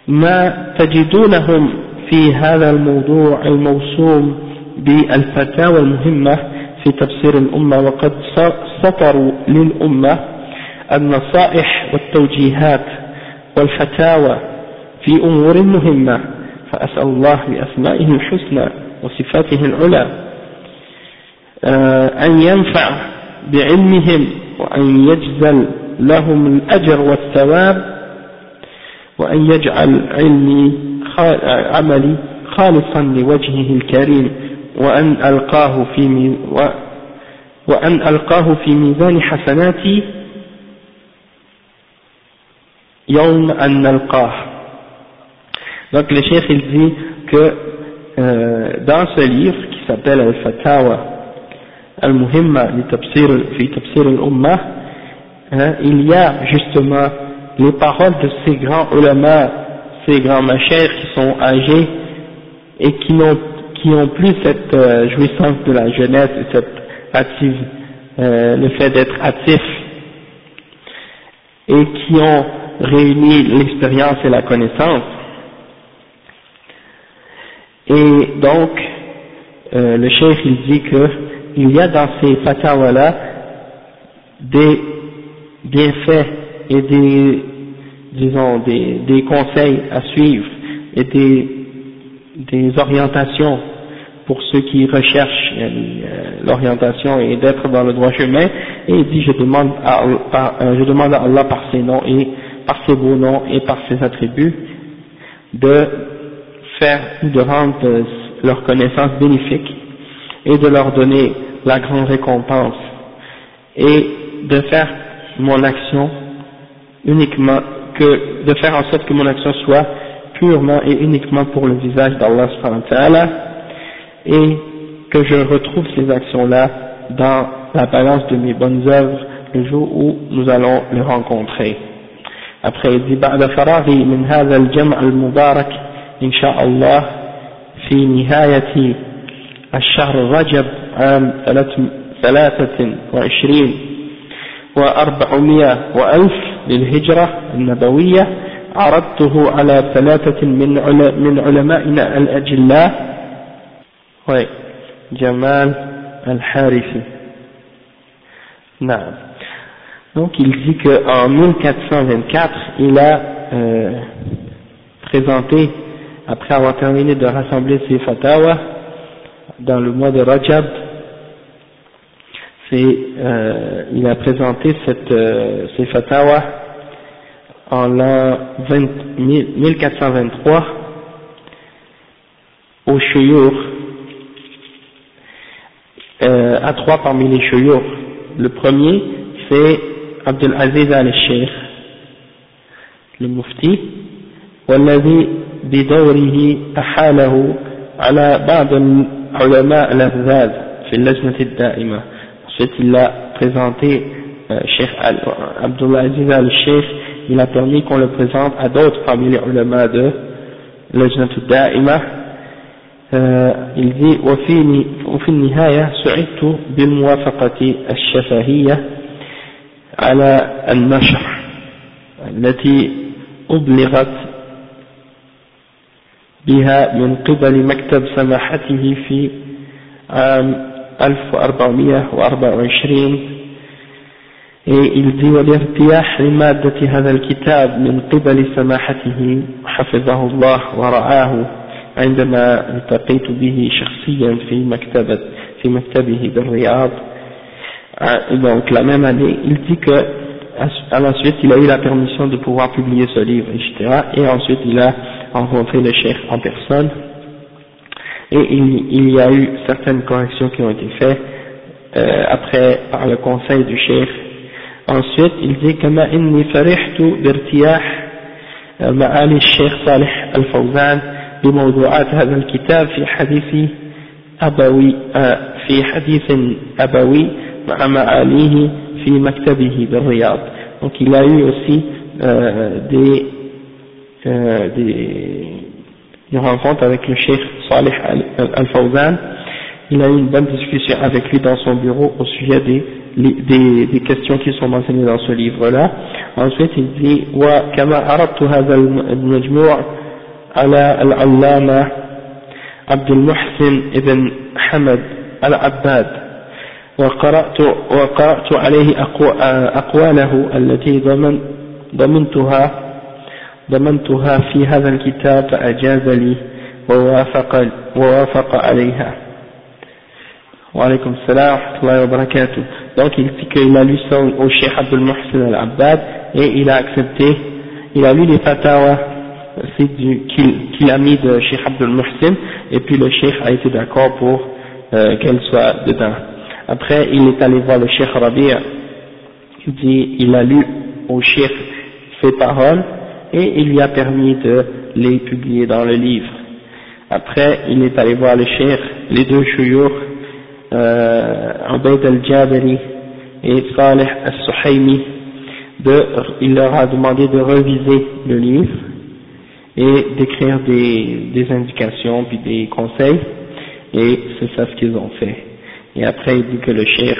ما تجدونهم في هذا الموضوع الموسوم بالفتاوى المهمة في تفسير الأمة وقد سطروا للأمة النصائح والتوجيهات والفتاوى في أمور مهمة. فأسأل الله بأسمائه الحسنى وصفاته العلى آه، أن ينفع بعلمهم وأن يجزل لهم الأجر والثواب وأن يجعل علمي عملي خالصا لوجهه الكريم وأن ألقاه في وأن ألقاه في ميزان حسناتي يوم أن نلقاه. Donc le chef il dit que euh, dans ce livre qui s'appelle Al-Fatawa al-umma, hein, il y a justement les paroles de ces grands ulama, ces grands machers qui sont âgés et qui n'ont qui ont plus cette euh, jouissance de la jeunesse et cette active, euh, le fait d'être actif et qui ont réuni l'expérience et la connaissance. Et donc, euh, le chef il dit que il y a dans ces fatawa-là des bienfaits et des, disons, des, conseils à suivre et des, orientations pour ceux qui recherchent euh, l'orientation et d'être dans le droit chemin. Et il dit, je demande à, euh, je demande à Allah par ses noms et par ses beaux noms et par ses attributs de faire, de rendre euh, leur connaissance bénéfique et de leur donner la grande récompense et de faire mon action uniquement que de faire en sorte que mon action soit purement et uniquement pour le visage d'Allah et que je retrouve ces actions-là dans la balance de mes bonnes œuvres le jour où nous allons les rencontrer. Après il dit بعد فراغي من هذا الجمع المبارك إن شاء الله في نهاية الشهر رجب عام ثلاثة وعشرين وأربعمائة وألف للهجرة النبوية. عرضته على ثلاثة من من علمائنا الأجلاء. جمال الحارثي. نعم. Donc il dit qu'en 1424, il a euh, présenté, après avoir terminé de rassembler ses fatawas, dans le mois de Rajab, euh, il a présenté cette, euh, ces fatawa en l'an 1423 au Shuyur à trois parmi les chouyours. Le premier, c'est Abdul Aziz al-Sheikh, le mufti, والذي بدوره أحاله على بعض العلماء الأفذاذ في اللجنة الدائمة. Ensuite, il a présenté euh, Sheikh Abdullah Aziz al-Sheikh, il a permis qu'on le présente à d'autres parmi les ulama de لجنة الدائمة il dit وفي, وفي النهاية سعدت بالموافقة الشفهية على النشر التي أبلغت بها من قبل مكتب سماحته في عام 1424 et il dit والارتياح لمادة هذا الكتاب من قبل سماحته حفظه الله ورعاه عندما التقيت به شخصيا في مكتبة في مكتبه بالرياض. donc la même année il dit que à la suite il a eu la permission de pouvoir publier ce livre etc et ensuite il a rencontré le cheikh en personne et il, il y a eu certaines corrections qui ont été faites euh, après par le conseil du cheikh ensuite il dit كما إني فرحت بارتياح معالي الشيخ صالح الفوزان بموضوعات هذا الكتاب في حديث أبوي في حديث أبوي مع معاليه في مكتبه بالرياض donc il a eu aussi euh, des, euh, des, des rencontres avec le cheikh Salih Al-Fawzan il a eu une bonne discussion avec lui dans son bureau au sujet des, des, des questions qui sont mentionnées dans ce livre-là. Ensuite, il dit وكما عرضت هذا المجموع على العلامة عبد المحسن ابن حمد العباد وقرأت, وقرأت عليه أقواله التي ضمن ضمنتها ضمنتها في هذا الكتاب فأجاز لي ووافق, ووافق عليها وعليكم السلام ورحمة الله وبركاته donc il dit qu'il a lu ça au Cheikh Abdul Muhsin al-Abbad et il a accepté il a lu les fatawa qu'il a mis de Cheikh Abdul Muhsin et puis le Cheikh a été d'accord pour euh, qu'elle soit dedans après il est allé voir le Cheikh Rabi' il dit il a lu au Cheikh ses paroles et il lui a permis de les publier dans le livre. Après il est allé voir le Cheikh les deux chouyours euh, Ubaid al-Jabari et Saleh al-Suhaymi. Il leur a demandé de reviser le livre et d'écrire des, indications puis des conseils. Et c'est ça ce qu'ils ont fait. Et après il dit que le cheikh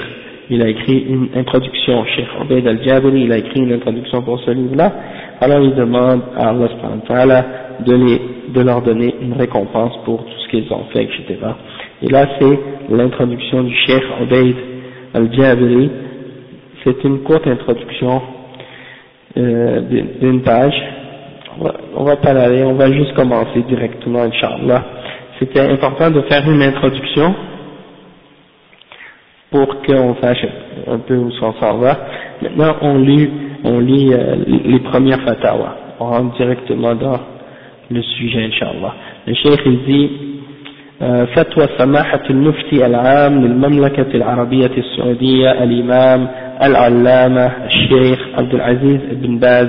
il a écrit une introduction. Cheikh Ubaid al-Jabari il a écrit une introduction pour ce livre là alors il demande à Allah de, les, de leur donner une récompense pour tout ce qu'ils ont fait etc et là c'est l'introduction du Cheikh Ubaid al-Jabari c'est une courte introduction euh, d'une page on va, pas l'aller, on va juste commencer directement, Inch'Allah. C'était important de faire une introduction pour qu'on sache un peu où s'en va. Maintenant, on lit, on lit euh, les premières fatawa. On rentre directement dans le sujet, Inch'Allah. Le Cheikh il dit فتوى سماحة المفتي العام للمملكة العربية السعودية الإمام العلامة الشيخ عبد العزيز بن باز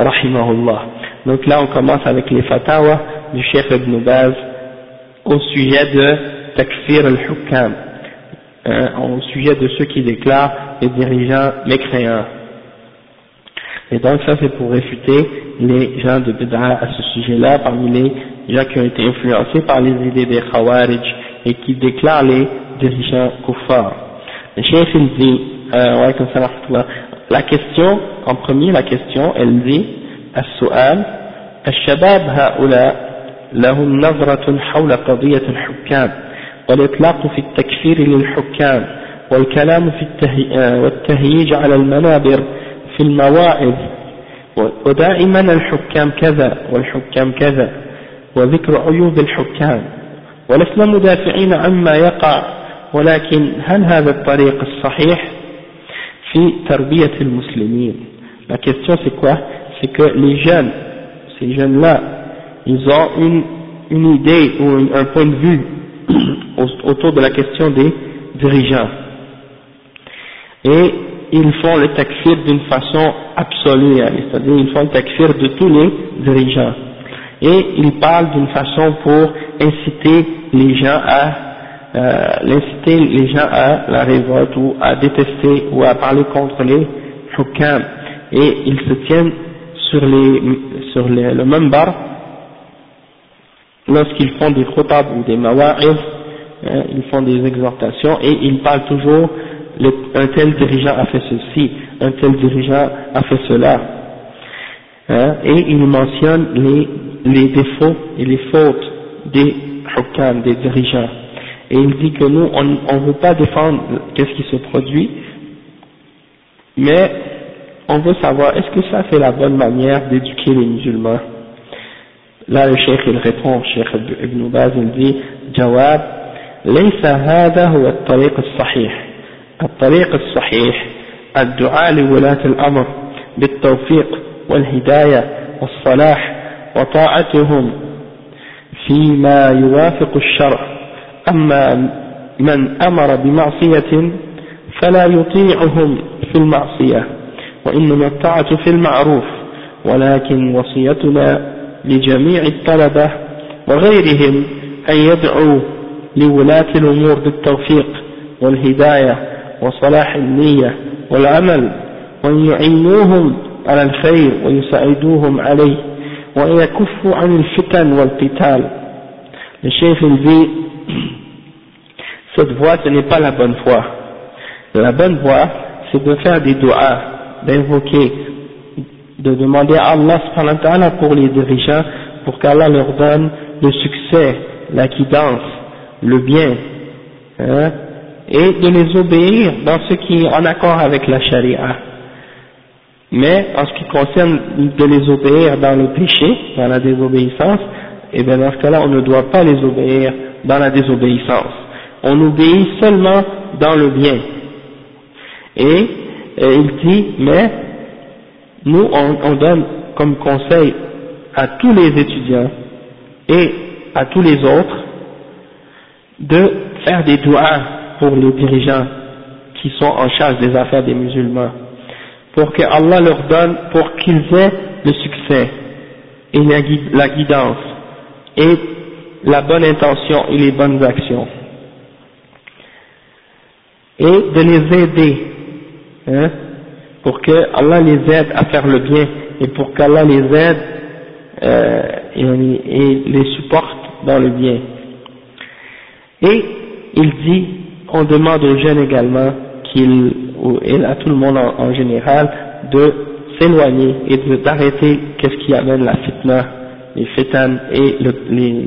رحمه الله Donc là, on commence avec les fatawa du Cheikh Ibn Baz au sujet de takfir al-hukam, hein, au sujet de ceux qui déclarent les dirigeants mécréants. Et donc ça c'est pour réfuter les gens de Bid'a à ce sujet-là, parmi les gens qui ont été influencés par les idées des Khawarij et qui déclarent les dirigeants kuffar. Le Cheikh il dit, euh, la question, en premier la question, elle dit, السؤال الشباب هؤلاء لهم نظرة حول قضية الحكام والإطلاق في التكفير للحكام والكلام في والتهييج على المنابر في المواعظ ودائما الحكام كذا والحكام كذا وذكر عيوب الحكام ولسنا مدافعين عما يقع ولكن هل هذا الطريق الصحيح في تربية المسلمين La question c'est quoi c'est que les jeunes, ces jeunes-là, ils ont une, une idée ou un point de vue autour de la question des dirigeants. et ils font le takfir d'une façon absolue, hein, c'est-à-dire ils font le takfir de tous les dirigeants. Et ils parlent d'une façon pour inciter les gens à euh, inciter les gens à la révolte ou à détester ou à parler contre les hukam. Et ils se tiennent sur, le membar lorsqu'ils font des khotab ou des mawa'id, hein, ils font des exhortations et ils parlent toujours un tel dirigeant a fait ceci, un tel dirigeant a fait cela. Hein, et il mentionne les, les défauts et les fautes des hukam, des dirigeants. Et il dit que nous, on ne veut pas défendre qu'est-ce qui se produit, mais on veut savoir est-ce que ça c'est la bonne manière d'éduquer les musulmans. Là le cheikh il répond, cheikh Ibn Baz il dit, جواب ليس هذا هو الطريق الصحيح الطريق الصحيح الدعاء لولاة الأمر بالتوفيق والهداية والصلاح وطاعتهم فيما يوافق الشرع. أما من أمر بمعصية فلا يطيعهم في المعصية وإنما الطاعة في المعروف ولكن وصيتنا لجميع الطلبة وغيرهم أن يدعوا لولاة الأمور بالتوفيق والهداية وصلاح النية والعمل وأن يعينوهم على الخير ويساعدوهم عليه وأن يكفوا عن الفتن والقتال Le chef il dit, cette voie ce n'est pas la bonne voie. La bonne voie c'est de faire des doigts, d'invoquer, de demander à Allah pour les dirigeants, pour qu'Allah leur donne le succès, la guidance, le bien. Hein, et de les obéir dans ce qui est en accord avec la charia. Mais en ce qui concerne de les obéir dans le péché, dans la désobéissance, et eh bien dans ce cas-là, on ne doit pas les obéir dans la désobéissance. On obéit seulement dans le bien. Et, il dit, mais nous on, on donne comme conseil à tous les étudiants et à tous les autres de faire des doigts pour les dirigeants qui sont en charge des affaires des musulmans, pour que Allah leur donne, pour qu'ils aient le succès et la guidance et la bonne intention et les bonnes actions, et de les aider, hein, pour que Allah les aide à faire le bien et pour qu'Allah les aide euh, et les supporte dans le bien. Et il dit on demande aux jeunes également qu'il, et à tout le monde en, général, de s'éloigner et d'arrêter qu'est-ce qui amène la fitna, les fitanes et le, les,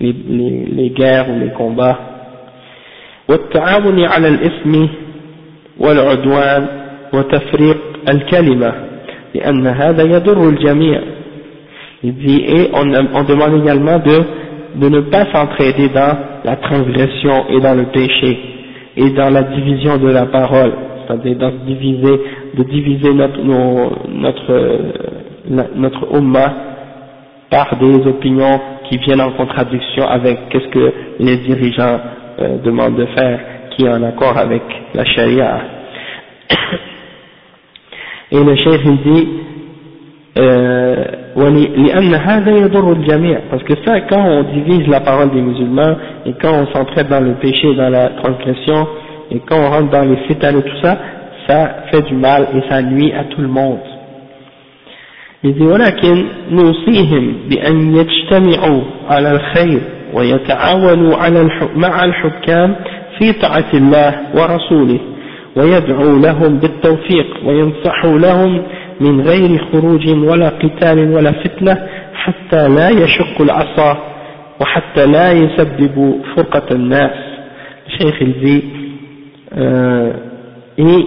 les, les, les, guerres ou les combats. والتعاون على الإثم والعدوان وتفريق الكلمة لأن هذا يضر الجميع. Il dit, et on, on demande également de de ne pas s'entraider dans la transgression et dans le péché et dans la division de la parole, c'est-à-dire de diviser, de diviser notre, notre, notre umma par des opinions qui viennent en contradiction avec ce que les dirigeants euh, demandent de faire, qui est en accord avec la charia. Et le chef dit, euh, parce que ça quand on divise la parole des musulmans et quand on s'entraide dans le péché dans la transgression et quand on rentre dans les fétales et tout ça ça fait du mal et ça nuit à tout le monde il dit ولكن نوصيهم بأن يجتمعوا على الخير ويتعاونوا على مع الحكام في طاعة الله ورسوله ويدعوا لهم بالتوفيق وينصحوا لهم من غير خروج ولا قتال ولا فتنة حتى لا يشق العصا وحتى لا يسبب فرقة الناس شيخ الزي euh, et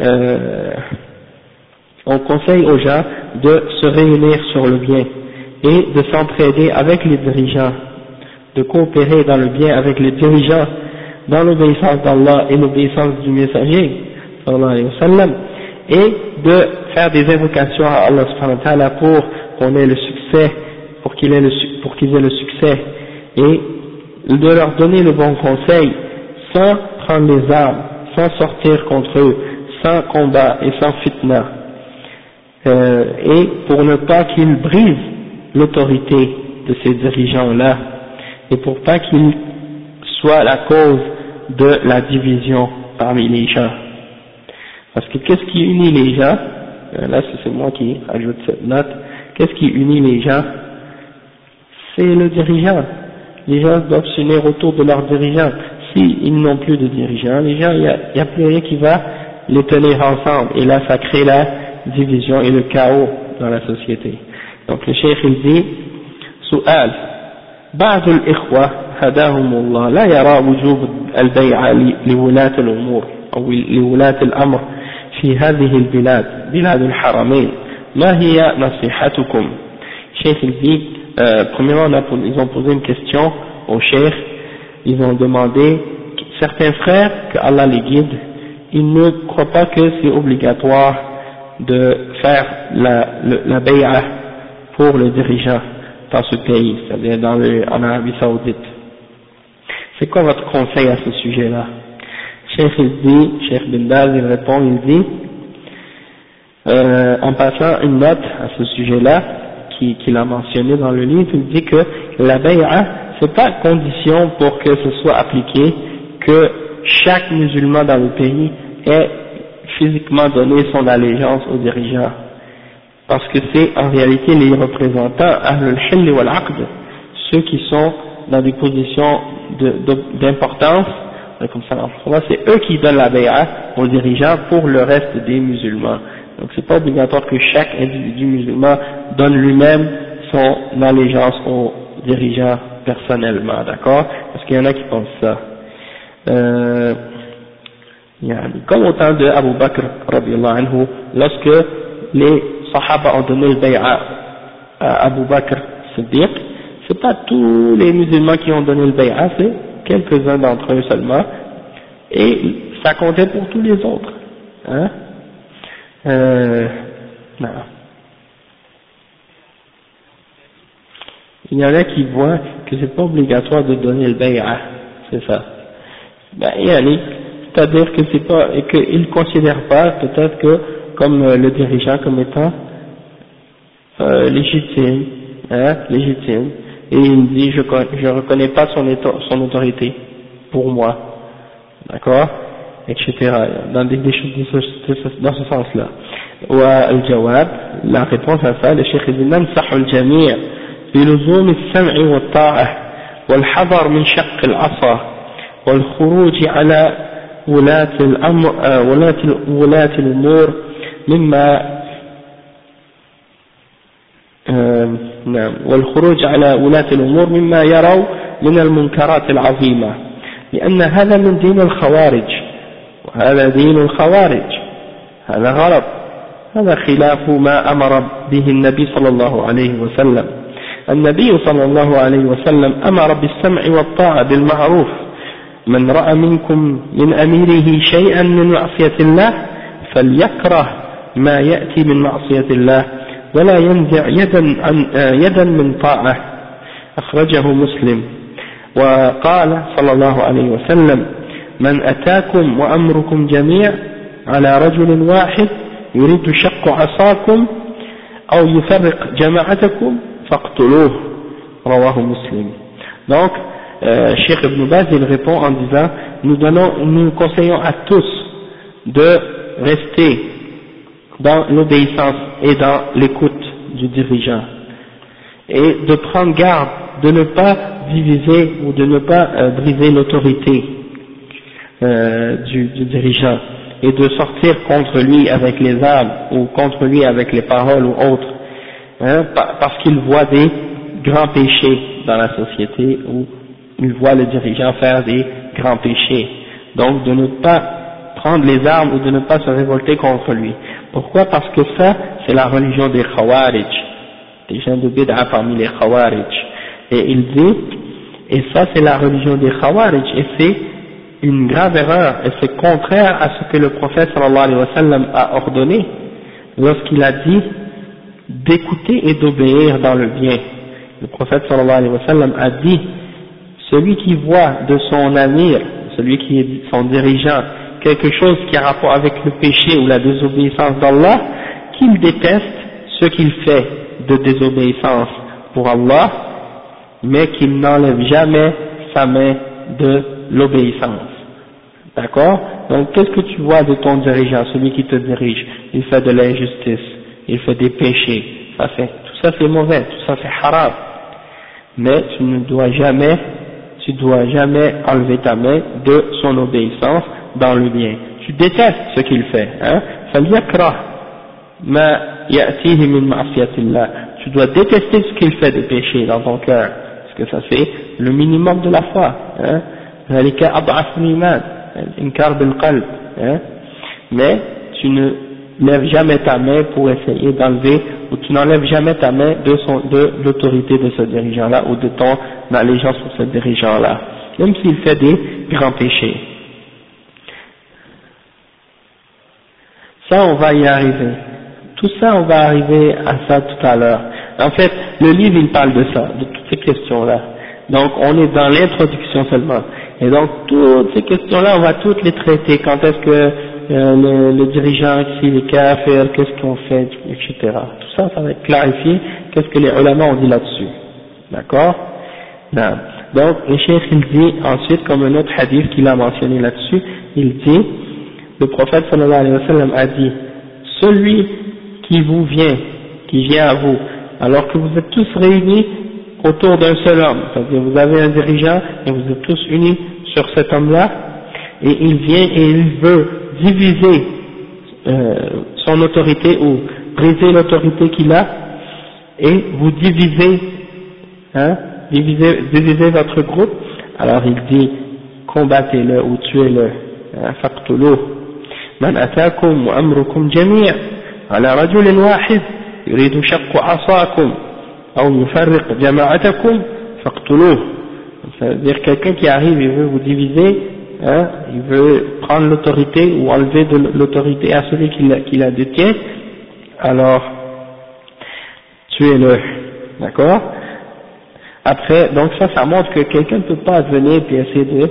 euh, on conseille aux gens de se réunir sur le bien et de s'entraider avec les dirigeants, de coopérer dans le bien avec les dirigeants, dans l'obéissance d'Allah et l'obéissance du messager, sallallahu alayhi wa sallam, et de faire des invocations à Allah subhanahu wa ta'ala pour qu'on ait le succès, pour qu'ils aient, aient le succès, et de leur donner le bon conseil sans prendre les armes, sans sortir contre eux, sans combat et sans fitna, euh, et pour ne pas qu'ils brisent l'autorité de ces dirigeants-là, et pour pas qu'ils soient la cause de la division parmi les gens. Parce que qu'est-ce qui unit les gens euh, Là, c'est moi qui ajoute cette note. Qu'est-ce qui unit les gens C'est le dirigeant. Les gens doivent s'unir autour de leur dirigeant. S'ils n'ont plus de dirigeants, les gens, il n'y a, plus rien qui va les tenir ensemble. Et là, ça crée la division et le chaos dans la société. Donc le cheikh il dit, سؤال بعض الإخوة هداهم الله لا يرى وجوب البيع لولاة الأمور أو لولاة الأمر في هذه البلاد بلاد الحرمين ما هي نصيحتكم Cheikh il dit, euh, premièrement ils ont posé une question au cheikh, ils ont demandé, certains frères, que Allah les guide, ils ne croient pas que c'est obligatoire de faire la, la bay'a pour le dirigeant dans ce pays, c'est-à-dire dans en Arabie Saoudite. C'est quoi votre conseil à ce sujet-là Cheikh il dit, Cheikh bin Baz il répond, il dit, euh, en passant une note à ce sujet-là, qu'il a mentionné dans le livre, il dit que la bay'a, c'est pas condition pour que ce soit appliqué que chaque musulman dans le pays ait physiquement donné son allégeance aux dirigeants. Parce que c'est en réalité les représentants ceux qui sont dans des positions d'importance, c'est eux qui donnent la bay'a aux dirigeants pour le reste des musulmans. Donc c'est pas obligatoire que chaque individu musulman donne lui-même son allégeance aux dirigeants personnellement, d'accord? Parce qu'il y en a qui pensent ça. Euh, comme au temps de Abu Bakr, anhu, lorsque les Sahaba ont donné le bay'a à Abu Bakr Siddiq, c'est pas tous les musulmans qui ont donné le bay'a, c'est quelques-uns d'entre eux seulement, et ça comptait pour tous les autres. Hein? Euh, non. Il y en a qui voient que c'est pas obligatoire de donner le bay'a, c'est ça. Ben, c'est-à-dire que c'est pas, et qu'ils ne considèrent pas peut-être que comme euh, le dirigeant comme étant euh, légitime, hein, légitime, et il dit je ne reconnais pas son, son autorité pour moi, d'accord, etc. Dans des, des choses dans ce sens-là. والجواب la réponse à ça le cheikh dit ننصح الجميع بلزوم السمع والطاعة والحذر من شق العصا والخروج على ولاة الأمر ولاة ولاة الأمور مما نعم. والخروج على ولاة الأمور مما يروا من المنكرات العظيمة لأن هذا من دين الخوارج وهذا دين الخوارج. هذا غلط. هذا خلاف ما أمر به النبي صلى الله عليه وسلم. النبي صلى الله عليه وسلم أمر بالسمع والطاعة بالمعروف. من رأى منكم من أميره شيئا من معصية الله فليكره ما يأتي من معصية الله. ولا ينزع يدا, عن يدا من طاعة. أخرجه مسلم. وقال صلى الله عليه وسلم من أتاكم وأمركم جميع على رجل واحد يريد شق عصاكم أو يفرق جماعتكم فاقتلوه. رواه مسلم. Donc euh, Cheikh Ibn Baz il répond en disant nous donnons nous conseillons à tous de rester dans l'obéissance et dans l'écoute du dirigeant. Et de prendre garde de ne pas diviser ou de ne pas euh, briser l'autorité euh, du, du, dirigeant et de sortir contre lui avec les armes ou contre lui avec les paroles ou autres hein, parce qu'il voit des grands péchés dans la société ou il voit le dirigeant faire des grands péchés. Donc de ne pas prendre les armes ou de ne pas se révolter contre lui pourquoi? Parce que ça, c'est la religion des Khawarij, des gens de Bid'a parmi les Khawarij. Et il dit, et ça c'est la religion des Khawarij, et c'est une grave erreur, et c'est contraire à ce que le prophète sallallahu alayhi wa sallam a ordonné, lorsqu'il a dit d'écouter et d'obéir dans le bien. Le prophète sallallahu alayhi wa sallam a dit, celui qui voit de son amir, celui qui est son dirigeant, quelque chose qui a rapport avec le péché ou la désobéissance d'Allah, qu'il déteste ce qu'il fait de désobéissance pour Allah, mais qu'il n'enlève jamais sa main de l'obéissance. D'accord? Donc qu'est-ce que tu vois de ton dirigeant, celui qui te dirige? Il fait de l'injustice, il fait des péchés, ça fait, tout ça c'est mauvais, tout ça c'est haram. Mais tu ne dois jamais, tu dois jamais enlever ta main de son obéissance dans le bien. Tu détestes ce qu'il fait, hein tu dois détester ce qu'il fait de péché dans ton cœur, parce que ça c'est le minimum de la foi. Hein? Hein? Mais tu ne lèves jamais ta main pour essayer d'enlever, ou tu n'enlèves jamais ta main de, l'autorité de ce dirigeant-là, ou de ton allégeance pour ce dirigeant-là, même s'il fait des grands péchés. Ça, on va y arriver. Tout ça, on va arriver à ça tout à l'heure. En fait, le livre, il parle de ça, de toutes ces questions-là. Donc, on est dans l'introduction seulement. Et donc, toutes ces questions-là, on va toutes les traiter. Quand est-ce que euh, le, dirigeant, s'il est faire, qu'est-ce qu'on fait, etc. Tout ça, ça va être clarifié. Qu'est-ce que les ulama ont dit là-dessus. D'accord? Donc, le chef, il dit ensuite, comme un autre hadith qu'il a mentionné là-dessus, il dit, le prophète sallallahu alayhi wa sallam a dit, celui qui vous vient, qui vient à vous, alors que vous êtes tous réunis autour d'un seul homme, c'est-à-dire vous avez un dirigeant et vous êtes tous unis sur cet homme-là, et il vient et il veut diviser euh, son autorité ou briser l'autorité qu'il a, et vous divisez, hein, divisez, divisez votre groupe, alors il dit combattez-le ou tuez-le, hein, من أتاكم وأمركم جميع على رجل واحد يريد شق عصاكم أو يفرق جماعتكم فاقتلوه c'est-à-dire quelqu'un qui arrive et veut vous diviser hein, il veut prendre l'autorité ou enlever de l'autorité à celui qui la, qui la détient alors tuez-le d'accord après donc ça ça montre que quelqu'un ne peut pas venir et essayer de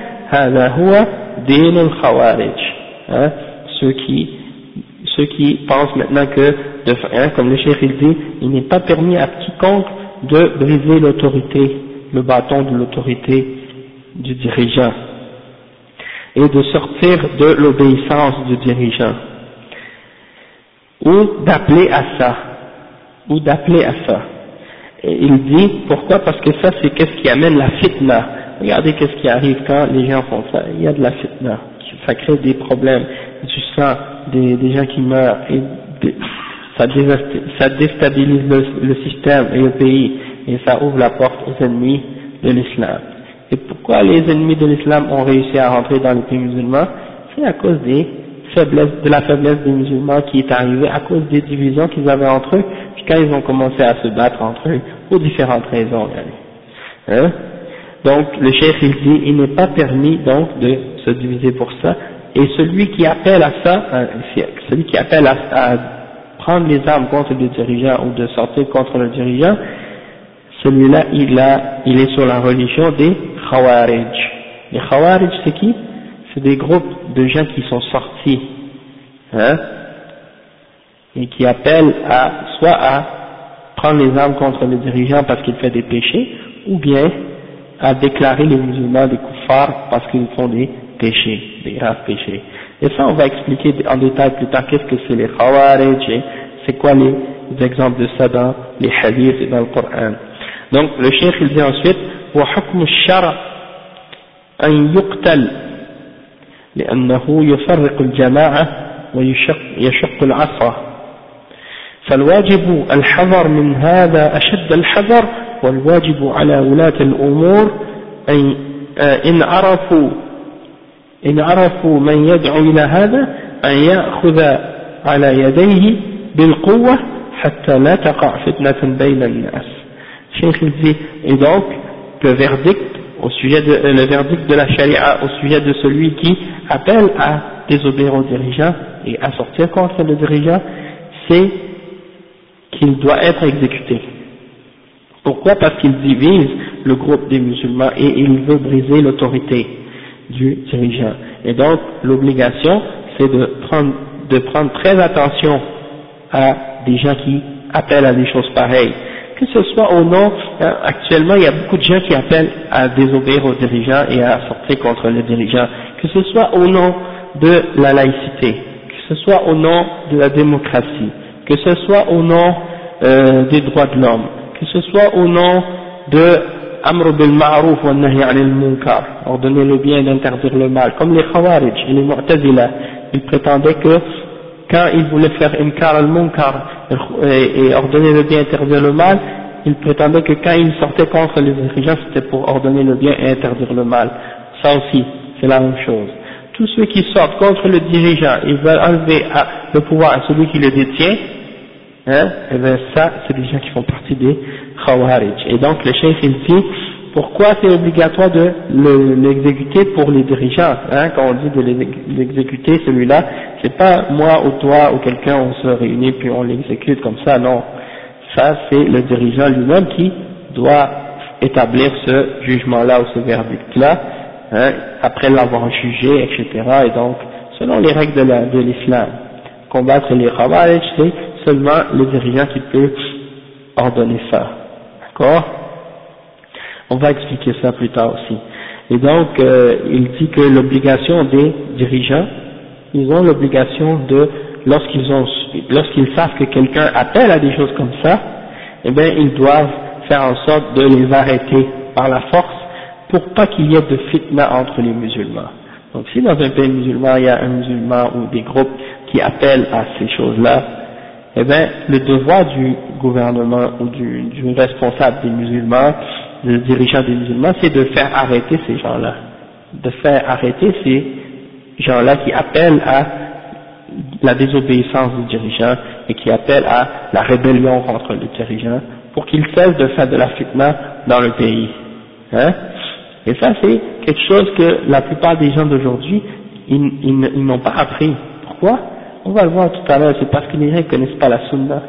هذا هو دين الخوارج hein, ceux qui ceux qui pensent maintenant que de, hein, comme le cheikh il dit il n'est pas permis à quiconque de briser l'autorité le bâton de l'autorité du dirigeant et de sortir de l'obéissance du dirigeant ou d'appeler à ça ou d'appeler à ça et il dit pourquoi parce que ça c'est qu'est-ce qui amène la fitna Regardez qu'est-ce qui arrive quand les gens font ça. Il y a de la fitna. Ça crée des problèmes, du sang, des, gens qui meurent, et ça, déstabilise le, système et le pays, et ça ouvre la porte aux ennemis de l'islam. Et pourquoi les ennemis de l'islam ont réussi à rentrer dans les pays musulmans? C'est à cause de la faiblesse des musulmans qui est arrivée à cause des divisions qu'ils avaient entre eux, quand ils ont commencé à se battre entre eux, pour différentes raisons. Hein? Donc le chef il dit, il n'est pas permis donc de se diviser pour ça, et celui qui appelle à ça, celui qui appelle à, prendre les armes contre le dirigeant ou de sortir contre le dirigeant, celui-là il, a, il est sur la religion des Khawarij. Les Khawarij c'est qui? C'est des groupes de gens qui sont sortis, hein, et qui appellent à, soit à prendre les armes contre le dirigeant parce qu'il fait des péchés, ou bien à déclarer les musulmans des kuffars parce qu'ils font des péchés, des graves péchés. Et ça, on va expliquer en détail plus tard qu'est-ce que c'est les khawarij, c'est quoi les, exemples de ça dans les hadiths et dans le Coran. Donc, le chef, il dit ensuite, وحكم الشرع أن يقتل لأنه يفرق الجماعة ويشق يشق العصا فالواجب الحذر من هذا أشد الحذر والواجب على ولاة الأمور أن إن عرفوا إن عرفوا من يدعو إلى هذا أن يأخذ على يديه بالقوة حتى لا تقع فتنة بين الناس Cheikh dit et donc le verdict au sujet de le verdict de la charia au sujet de celui qui appelle à désobéir au dirigeant et à sortir contre le dirigeant c'est qu'il doit être exécuté pourquoi? Parce qu'il divise le groupe des musulmans et il veut briser l'autorité du dirigeant. Et donc, l'obligation, c'est de prendre, très attention à des gens qui appellent à des choses pareilles. Que ce soit au nom, hein, actuellement, il y a beaucoup de gens qui appellent à désobéir aux dirigeants et à sortir contre les dirigeants. Que ce soit au nom de la laïcité, que ce soit au nom de la démocratie, que ce soit au nom euh, des droits de l'homme, que ce soit au nom de Amr bil ma'ruf wa nahi anil munkar, ordonner le bien et d'interdire le mal, comme les Khawarij et les Mu'tazila, ils prétendaient que quand ils voulaient faire inkar al munkar et ordonner le bien et interdire le mal, ils prétendaient que quand ils sortaient contre les dirigeants, c'était pour ordonner le bien et interdire le mal. Ça aussi, c'est la même chose. Tous ceux qui sortent contre le dirigeant, ils veulent enlever le pouvoir à celui qui le détient, hein, et eh bien ça, c'est des gens qui font partie des Khawarij. Et donc le chef il dit, pourquoi c'est obligatoire de l'exécuter pour les dirigeants? Hein, Quand on dit de l'exécuter, celui-là, c'est pas moi ou toi ou quelqu'un, on se réunit puis on l'exécute comme ça, non. Ça, c'est le dirigeant lui-même qui doit établir ce jugement-là ou ce verdict-là, hein, après l'avoir jugé, etc. Et donc, selon les règles de l'islam, combattre les Khawarij, c'est seulement le dirigeant qui peut ordonner ça. D'accord? On va expliquer ça plus tard aussi. Et donc, euh, il dit que l'obligation des dirigeants, ils ont l'obligation de, lorsqu'ils ont, lorsqu'ils savent que quelqu'un appelle à des choses comme ça, eh bien, ils doivent faire en sorte de les arrêter par la force pour pas qu'il y ait de fitna entre les musulmans. Donc, si dans un pays musulman, il y a un musulman ou des groupes qui appellent à ces choses-là, eh bien, le devoir du gouvernement ou du, responsable des musulmans, du dirigeant des musulmans, c'est de faire arrêter ces gens-là, de faire arrêter ces gens-là qui appellent à la désobéissance du dirigeant et qui appellent à la rébellion contre le dirigeant pour qu'ils cessent de faire de la fitna dans le pays. Hein? Et ça, c'est quelque chose que la plupart des gens d'aujourd'hui, ils n'ont pas appris. Pourquoi? On va le voir tout à l'heure, c'est parce qu'ils ne connaissent pas la sunna.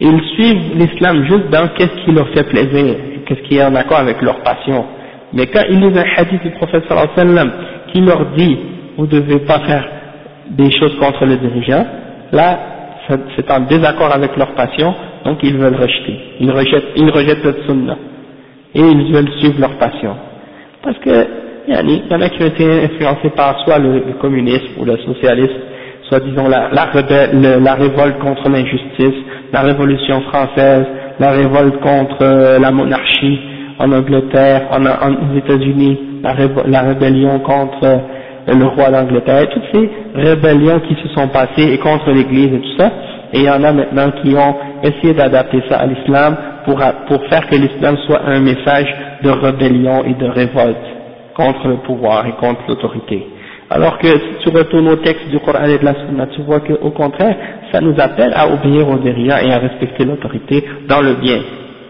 Ils suivent l'islam juste dans qu'est-ce qui leur fait plaisir, qu'est-ce qui est en accord avec leur passion. Mais quand ils lisent un hadith du prophète sallallahu sallam qui leur dit vous ne devez pas faire des choses contre le dirigeant, là c'est en désaccord avec leur passion, donc ils veulent rejeter. Ils rejettent, ils rejettent le sunna. Et ils veulent suivre leur passion. Parce que, il y en a qui ont été influencés par soit le communisme ou le socialisme, la, la, révolte contre l'injustice, la révolution française, la révolte contre euh, la monarchie en Angleterre, en, aux États-Unis, la, rébellion contre euh, le roi d'Angleterre, toutes ces rébellions qui se sont passées et contre l'Église et tout ça, et il y en a maintenant qui ont essayé d'adapter ça à l'islam pour, pour faire que l'islam soit un message de rébellion et de révolte contre le pouvoir et contre l'autorité. Alors que si tu retournes au texte du Coran et de la Sunna, tu vois qu'au contraire, ça nous appelle à obéir aux dirigeants et à respecter l'autorité dans le bien.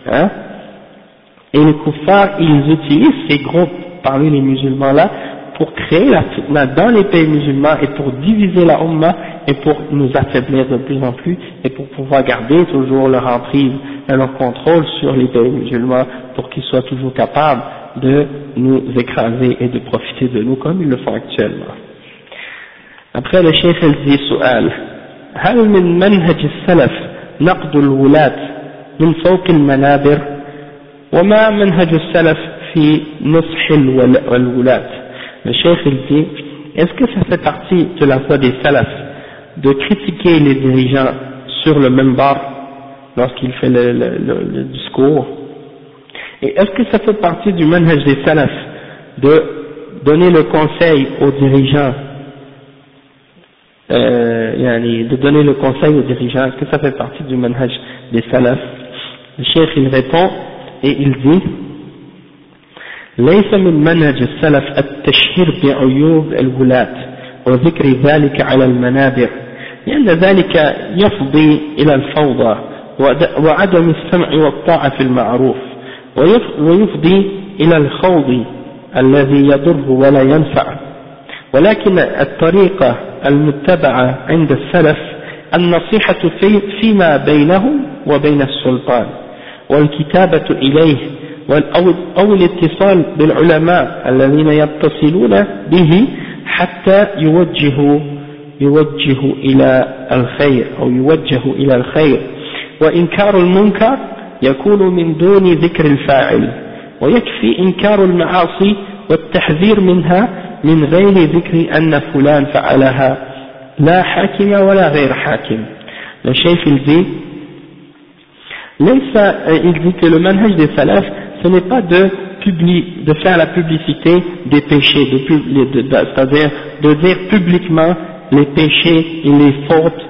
Hein et les kuffars, ils utilisent ces groupes parmi les musulmans là pour créer la fitna dans les pays musulmans et pour diviser la Ummah et pour nous affaiblir de plus en plus et pour pouvoir garder toujours leur emprise et leur contrôle sur les pays musulmans pour qu'ils soient toujours capables de nous écraser et de profiter de nous comme ils le font actuellement. Après le chef elle dit سؤال هل من منهج السلف نقد الولاة من فوق المنابر وما منهج السلف في نصح الولاة Le chef il dit est-ce que ça fait partie de la foi des salafs de critiquer les dirigeants sur le même bar lorsqu'il fait le, le, le, le discours Et est-ce que ça fait partie du manhaj des salafs de donner le conseil aux dirigeants, euh, de donner le conseil aux dirigeants, est-ce que ça fait partie du manhaj des salafs Le cheikh il répond et il dit ليس من منهج السلف التشهير بعيوب الولاة وذكر ذلك على المنابر لأن ذلك يفضي إلى الفوضى وعدم السمع والطاعة في المعروف ويفضي إلى الخوض الذي يضر ولا ينفع. ولكن الطريقة المتبعة عند السلف النصيحة في فيما بينهم وبين السلطان والكتابة إليه أو الاتصال بالعلماء الذين يتصلون به حتى يوجهوا يوجه إلى الخير أو يوجه إلى الخير. وإنكار المنكر يكون من دون ذكر الفاعل ويكفي إنكار المعاصي والتحذير منها من غير ذكر أن فلان فعلها لا حاكم ولا غير حاكم الشيخ il dit ليس il dit que le manhaj des salafs ce n'est pas de publi, de faire la publicité des péchés de, de, c'est-à-dire de dire publiquement les péchés et les fautes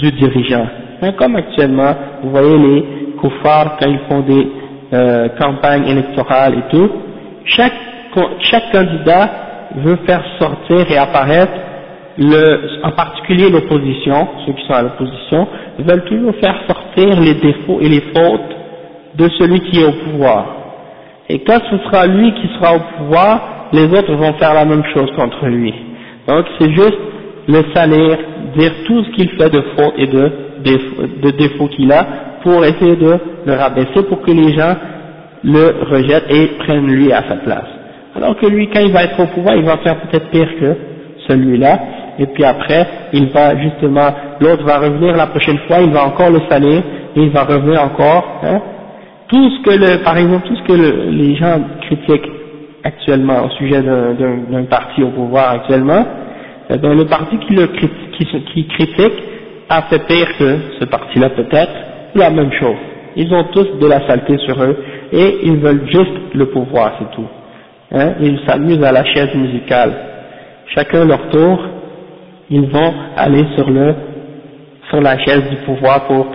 du dirigeant hein, comme actuellement vous voyez les quand ils font des euh, campagnes électorales et tout chaque, candidat veut faire sortir et apparaître le, en particulier l'opposition, ceux qui sont à l'opposition, veulent toujours faire sortir les défauts et les fautes de celui qui est au pouvoir. Et quand ce sera lui qui sera au pouvoir, les autres vont faire la même chose contre lui. Donc c'est juste le salir, dire tout ce qu'il fait de fautes et de, de défauts qu'il a pour essayer de le rabaisser pour que les gens le rejettent et prennent lui à sa place. Alors que lui, quand il va être au pouvoir, il va faire peut-être pire que celui-là, et puis après, il va justement, l'autre va revenir la prochaine fois, il va encore le salir, et il va revenir encore, hein. Tout ce que le, par exemple, tout ce que les gens critiquent actuellement au sujet d'un parti au pouvoir actuellement, eh le parti qui, le critique, a fait pire que ce parti-là peut-être, la même chose. Ils ont tous de la saleté sur eux, et ils veulent juste le pouvoir, c'est tout. Hein, ils s'amusent à la chaise musicale. Chacun leur tour, ils vont aller sur le sur la chaise du pouvoir pour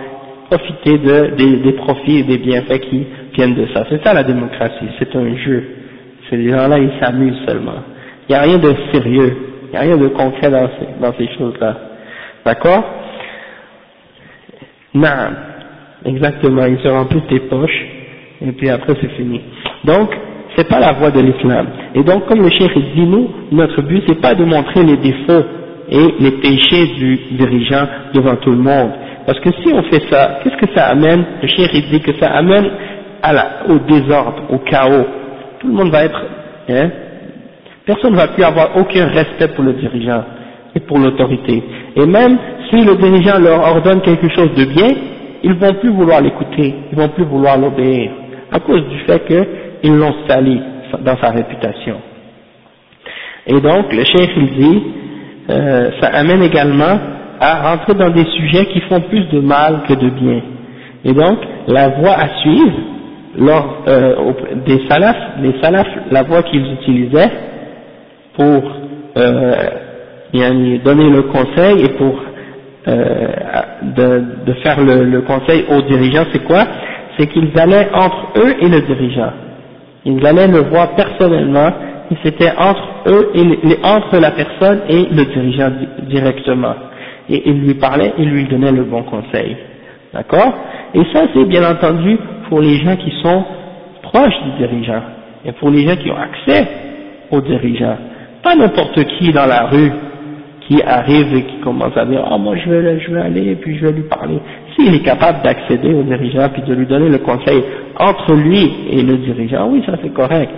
profiter de, des, des profits et des bienfaits qui viennent de ça. C'est ça la démocratie, c'est un jeu. Ces gens-là, ils s'amusent seulement. Il n'y a rien de sérieux, il n'y a rien de concret dans ces, dans ces choses-là. D'accord Non, exactement, ils se remplissent tes poches, et puis après c'est fini. Donc, c'est pas la voie de l'islam. Et donc, comme le chef dit, nous, notre but, c'est pas de montrer les défauts et les péchés du dirigeant devant tout le monde. Parce que si on fait ça, qu'est-ce que ça amène Le chef dit que ça amène à la, au désordre, au chaos. Tout le monde va être, hein, personne ne va plus avoir aucun respect pour le dirigeant et pour l'autorité. Et même si le dirigeant leur ordonne quelque chose de bien, ils vont plus vouloir l'écouter, ils vont plus vouloir l'obéir, à cause du fait que ils l'ont sali dans sa réputation. Et donc, le chef il dit, euh, ça amène également à rentrer dans des sujets qui font plus de mal que de bien. Et donc, la voie à suivre, lors euh, des salafs, les salafs, la voie qu'ils utilisaient pour euh, donner le conseil et pour euh, de, de, faire le, le conseil aux dirigeants, c'est quoi? C'est qu'ils allaient entre eux et le dirigeant. Ils allaient le voir personnellement, et c'était entre eux et entre la personne et le dirigeant directement. Et ils lui parlaient, ils lui donnaient le bon conseil. D'accord? Et ça c'est bien entendu pour les gens qui sont proches du dirigeant, et pour les gens qui ont accès au dirigeant. Pas n'importe qui dans la rue qui arrive et qui commence à dire « oh, moi je vais, je vais aller et puis je vais lui parler ». S'il est capable d'accéder au dirigeant puis de lui donner le conseil entre lui et le dirigeant, oui, ça c'est correct.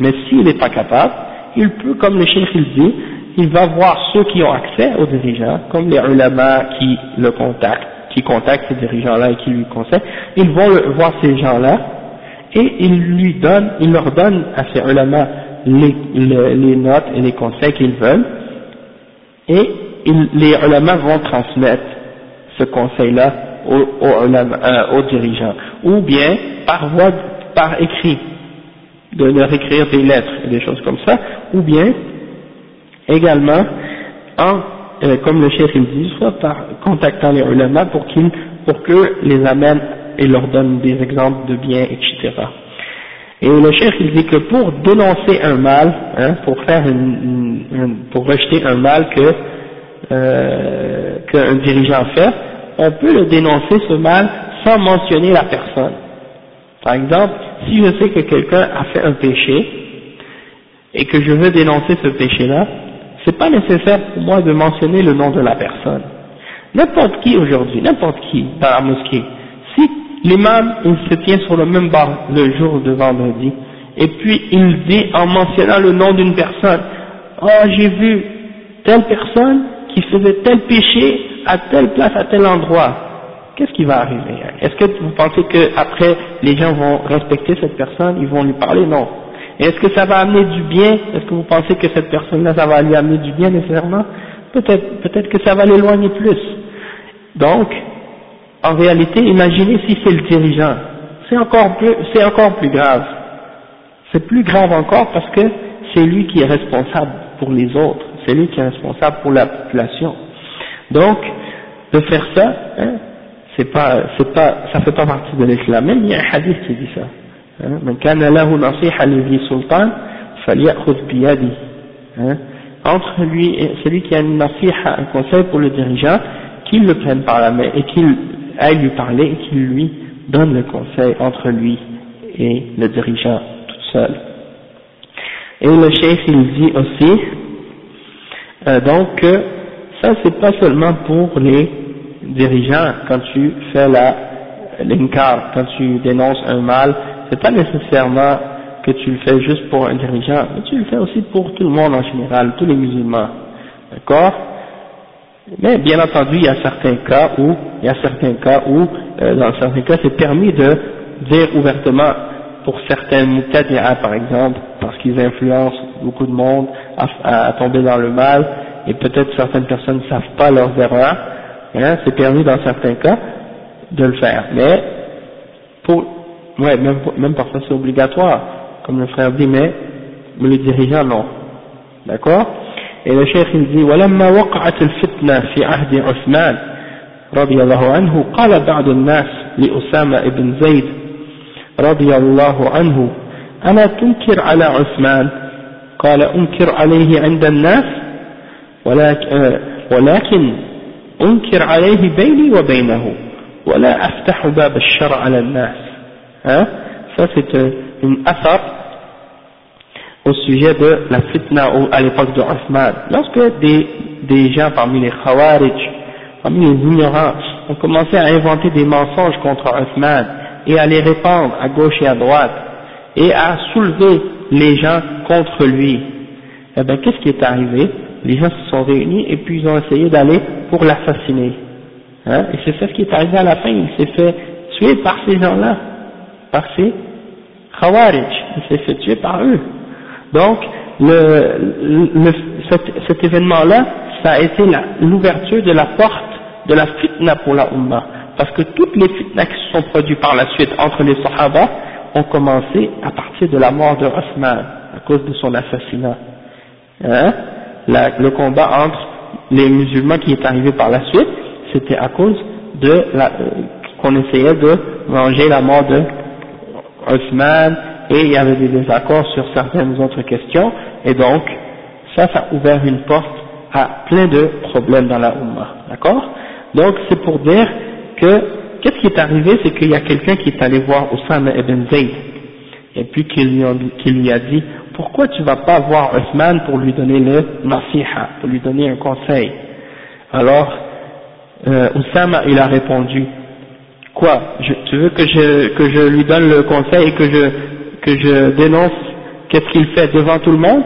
Mais s'il n'est pas capable, il peut, comme le chef il dit, il va voir ceux qui ont accès au dirigeant, comme les ulama qui le contactent, qui contactent ces dirigeants-là et qui lui conseillent, ils vont voir ces gens-là et ils lui donnent, ils leur donnent à ces ulama les, notes et les conseils qu'ils veulent. Et les ulama vont transmettre ce conseil-là aux, euh, dirigeants, ou bien par voie, par écrit, de leur écrire des lettres et des choses comme ça, ou bien également en, euh, comme le chef il dit, soit par contactant les ulama pour qu'ils, pour que les amènent et leur donnent des exemples de bien, etc. Et le chef il dit que pour dénoncer un mal, hein, pour faire une, une, pour rejeter un mal que euh, qu'un dirigeant fait, on peut le dénoncer ce mal sans mentionner la personne. Par exemple, si je sais que quelqu'un a fait un péché et que je veux dénoncer ce péché-là, c'est pas nécessaire pour moi de mentionner le nom de la personne. N'importe qui aujourd'hui, n'importe qui dans la mosquée, l'imam il se tient sur le même bar le jour de vendredi, et puis il dit en mentionnant le nom d'une personne, oh j'ai vu telle personne qui faisait tel péché à telle place, à tel endroit, qu'est-ce qui va arriver? Est-ce que vous pensez que après les gens vont respecter cette personne, ils vont lui parler? Non. Est-ce que ça va amener du bien? Est-ce que vous pensez que cette personne-là, ça va lui amener du bien nécessairement? Peut-être, peut-être que ça va l'éloigner plus. Donc, en réalité, imaginez si c'est le dirigeant. C'est encore plus, c'est encore plus grave. C'est plus grave encore parce que c'est lui qui est responsable pour les autres. C'est lui qui est responsable pour la population. Donc, de faire ça, hein, c'est pas, c'est pas, ça fait pas partie de l'islam. Même il y a un hadith qui dit ça. Hein, hein, entre lui et celui qui a une nasiha, un conseil pour le dirigeant, qu'il le prenne par la main et qu'il aille lui parler et qu'il lui donne le conseil entre lui et le dirigeant tout seul. Et le chef il dit aussi, euh, donc, ça c'est pas seulement pour les dirigeants quand tu fais la l'incar, quand tu dénonces un mal, c'est pas nécessairement que tu le fais juste pour un dirigeant, mais tu le fais aussi pour tout le monde en général, tous les musulmans. D'accord? Mais bien entendu, il y a certains cas où, il y a certains cas où, euh, dans certains cas, c'est permis de dire ouvertement pour certains mutadi'a par exemple, parce qu'ils influencent beaucoup de monde à, tomber dans le mal, et peut-être certaines personnes ne savent pas leurs erreurs, hein, c'est permis dans certains cas de le faire. Mais pour Ouais, même, même parfois c'est obligatoire, comme le frère dit, mais, mais le dirigeant non. D'accord? Et le cheikh il dit, ولما وقعت الفتنة في عهد عثمان رضي الله عنه قال بعض الناس لأسامة بن زيد رضي الله عنه ألا تنكر على عثمان؟ قال أنكر عليه عند الناس ولكن, أنكر عليه بيني وبينه ولا أفتح باب الشر على الناس. Hein Ça une asar au sujet de la fitna à l'époque de. Lorsque des, gens parmi les Khawarij, parmi les ignorants, ont commencé à inventer des mensonges contre Osman et à les répandre à gauche et à droite et à soulever les gens contre lui, eh bien qu'est-ce qui est arrivé? Les gens se sont réunis et puis ils ont essayé d'aller pour l'assassiner. Hein? Et c'est ça ce qui est arrivé à la fin, il s'est fait tuer par ces gens-là par ces Khawarij, il s'est fait tuer par eux. Donc, le, le, cet, cet événement-là, ça a été l'ouverture de la porte de la fitna pour la Ummah. Parce que toutes les fitnas qui se sont produites par la suite entre les Sahaba ont commencé à partir de la mort de Osman, à cause de son assassinat. Hein? Le combat entre les musulmans qui est arrivé par la suite, c'était à cause de la, euh, qu'on essayait de manger la mort de Othman, et il y avait des désaccords sur certaines autres questions, et donc, ça, ça a ouvert une porte à plein de problèmes dans la Ummah, d'accord? Donc, c'est pour dire que, qu'est-ce qui est arrivé, c'est qu'il y a quelqu'un qui est allé voir Osama ibn Zayd, et puis qui lui, a dit, pourquoi tu vas pas voir Othman pour lui donner le nasiha, pour lui donner un conseil? Alors, euh, Osama, il a répondu, Quoi? Tu veux que je, que je lui donne le conseil et que je, que je dénonce qu'est-ce qu'il fait devant tout le monde?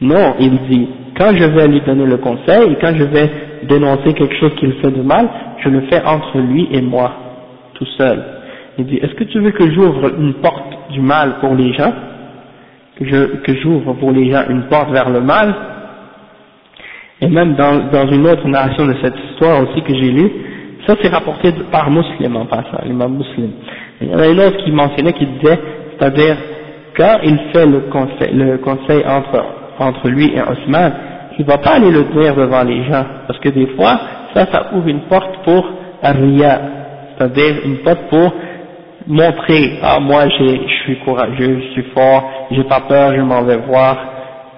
Non, il dit, quand je vais lui donner le conseil quand je vais dénoncer quelque chose qu'il fait de mal, je le fais entre lui et moi, tout seul. Il dit, est-ce que tu veux que j'ouvre une porte du mal pour les gens? Que que j'ouvre pour les gens une porte vers le mal? Et même dans, dans une autre narration de cette histoire aussi que j'ai lue, ça c'est rapporté par Muslim en passant, l'imam Muslim. Il y en a une autre qui mentionnait, qui disait, c'est-à-dire, quand il fait le conseil, le conseil entre, entre lui et Osman, il ne va pas aller le dire devant les gens, parce que des fois, ça, ça ouvre une porte pour Ria, c'est-à-dire une porte pour montrer, ah moi je suis courageux, je suis fort, j'ai pas peur, je m'en vais voir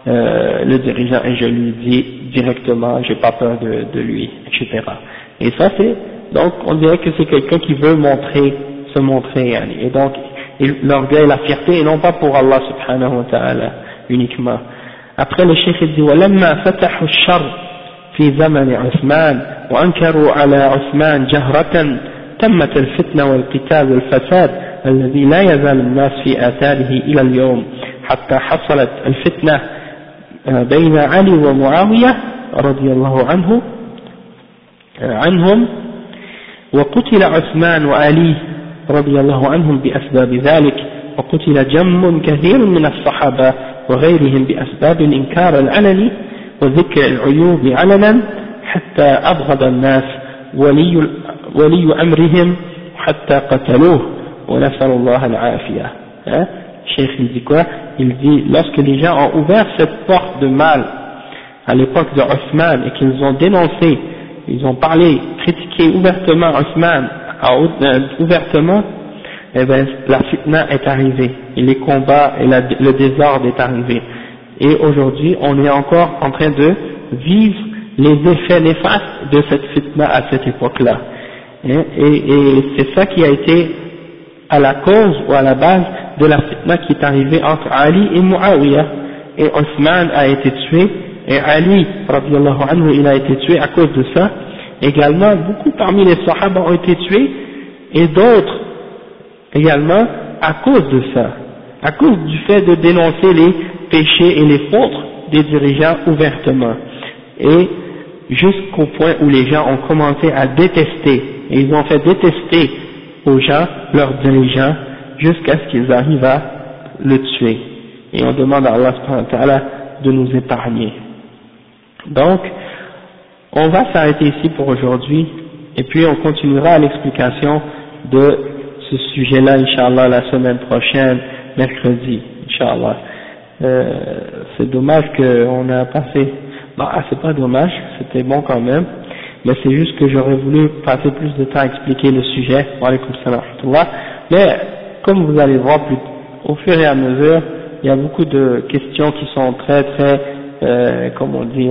euh, le dirigeant et je lui dis directement, j'ai pas peur de, de lui, etc. Et ça c'est, donc on dirait que c'est quelqu'un qui veut montrer, se montrer, et donc l'orgueil, la fierté, et non pas pour Allah subhanahu wa ta'ala uniquement. Après le cheikh dit, وَلَمَّا فَتَحُوا الشَّرْ في زمن عثمان وأنكروا على عثمان جهرة تمت الفتنة والقتال والفساد الذي لا يزال الناس في آثاره إلى اليوم حتى حصلت الفتنة بين علي ومعاوية رضي الله عنه عنهم وقتل عثمان وعلي رضي الله عنهم بأسباب ذلك وقتل جم كثير من الصحابة وغيرهم بأسباب الإنكار العلني وذكر العيوب علنا حتى أبغض الناس ولي, ولي أمرهم حتى قتلوه ونسأل الله العافية. الشيخ الزكوة الزي lorsque les gens ont ouvert cette porte de mal à l'époque de Othman et qu'ils ont dénoncé ils ont parlé critiqué ouvertement Othman ouvertement, eh bien la fitna est arrivée et les combats et le désordre est arrivé. Et aujourd'hui, on est encore en train de vivre les effets néfastes de cette fitna à cette époque-là. Et, et, c'est ça qui a été à la cause ou à la base de la fitna qui est arrivée entre Ali et Muawiyah. Et Osman a été tué, et Ali, anhu, il a été tué à cause de ça. Également, beaucoup parmi les Sahaba ont été tués, et d'autres également à cause de ça, à cause du fait de dénoncer les péchés et les fautes des dirigeants ouvertement. Et jusqu'au point où les gens ont commencé à détester, et ils ont fait détester aux gens leurs dirigeants jusqu'à ce qu'ils arrivent à le tuer. Et on demande à Allah de nous épargner. Donc, on va s'arrêter ici pour aujourd'hui, et puis on continuera l'explication de ce sujet-là, Inch'Allah, la semaine prochaine, mercredi, Inch'Allah. Euh, c'est dommage qu'on a passé, bah c'est pas dommage, c'était bon quand même, mais c'est juste que j'aurais voulu passer plus de temps à expliquer le sujet, mais comme vous allez voir plus, au fur et à mesure, il y a beaucoup de questions qui sont très très, euh, comme on dit,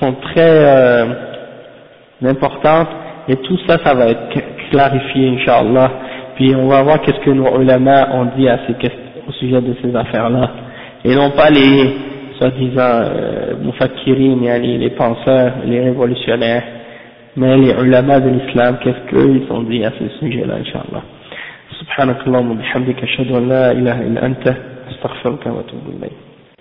sont très euh, importantes, et tout ça, ça va être clarifié, Inch'Allah, puis on va voir qu'est-ce que nos ulama ont dit à ces questions au sujet de ces affaires-là, et non pas les soi-disant euh, les penseurs, les révolutionnaires, mais les ulama de l'islam, qu'est-ce qu'ils ont dit à ce sujet-là, Inch'Allah. سبحانك اللهم وبحمدك أشهد أن لا إله إلا أنت أستغفرك وأتوب إليك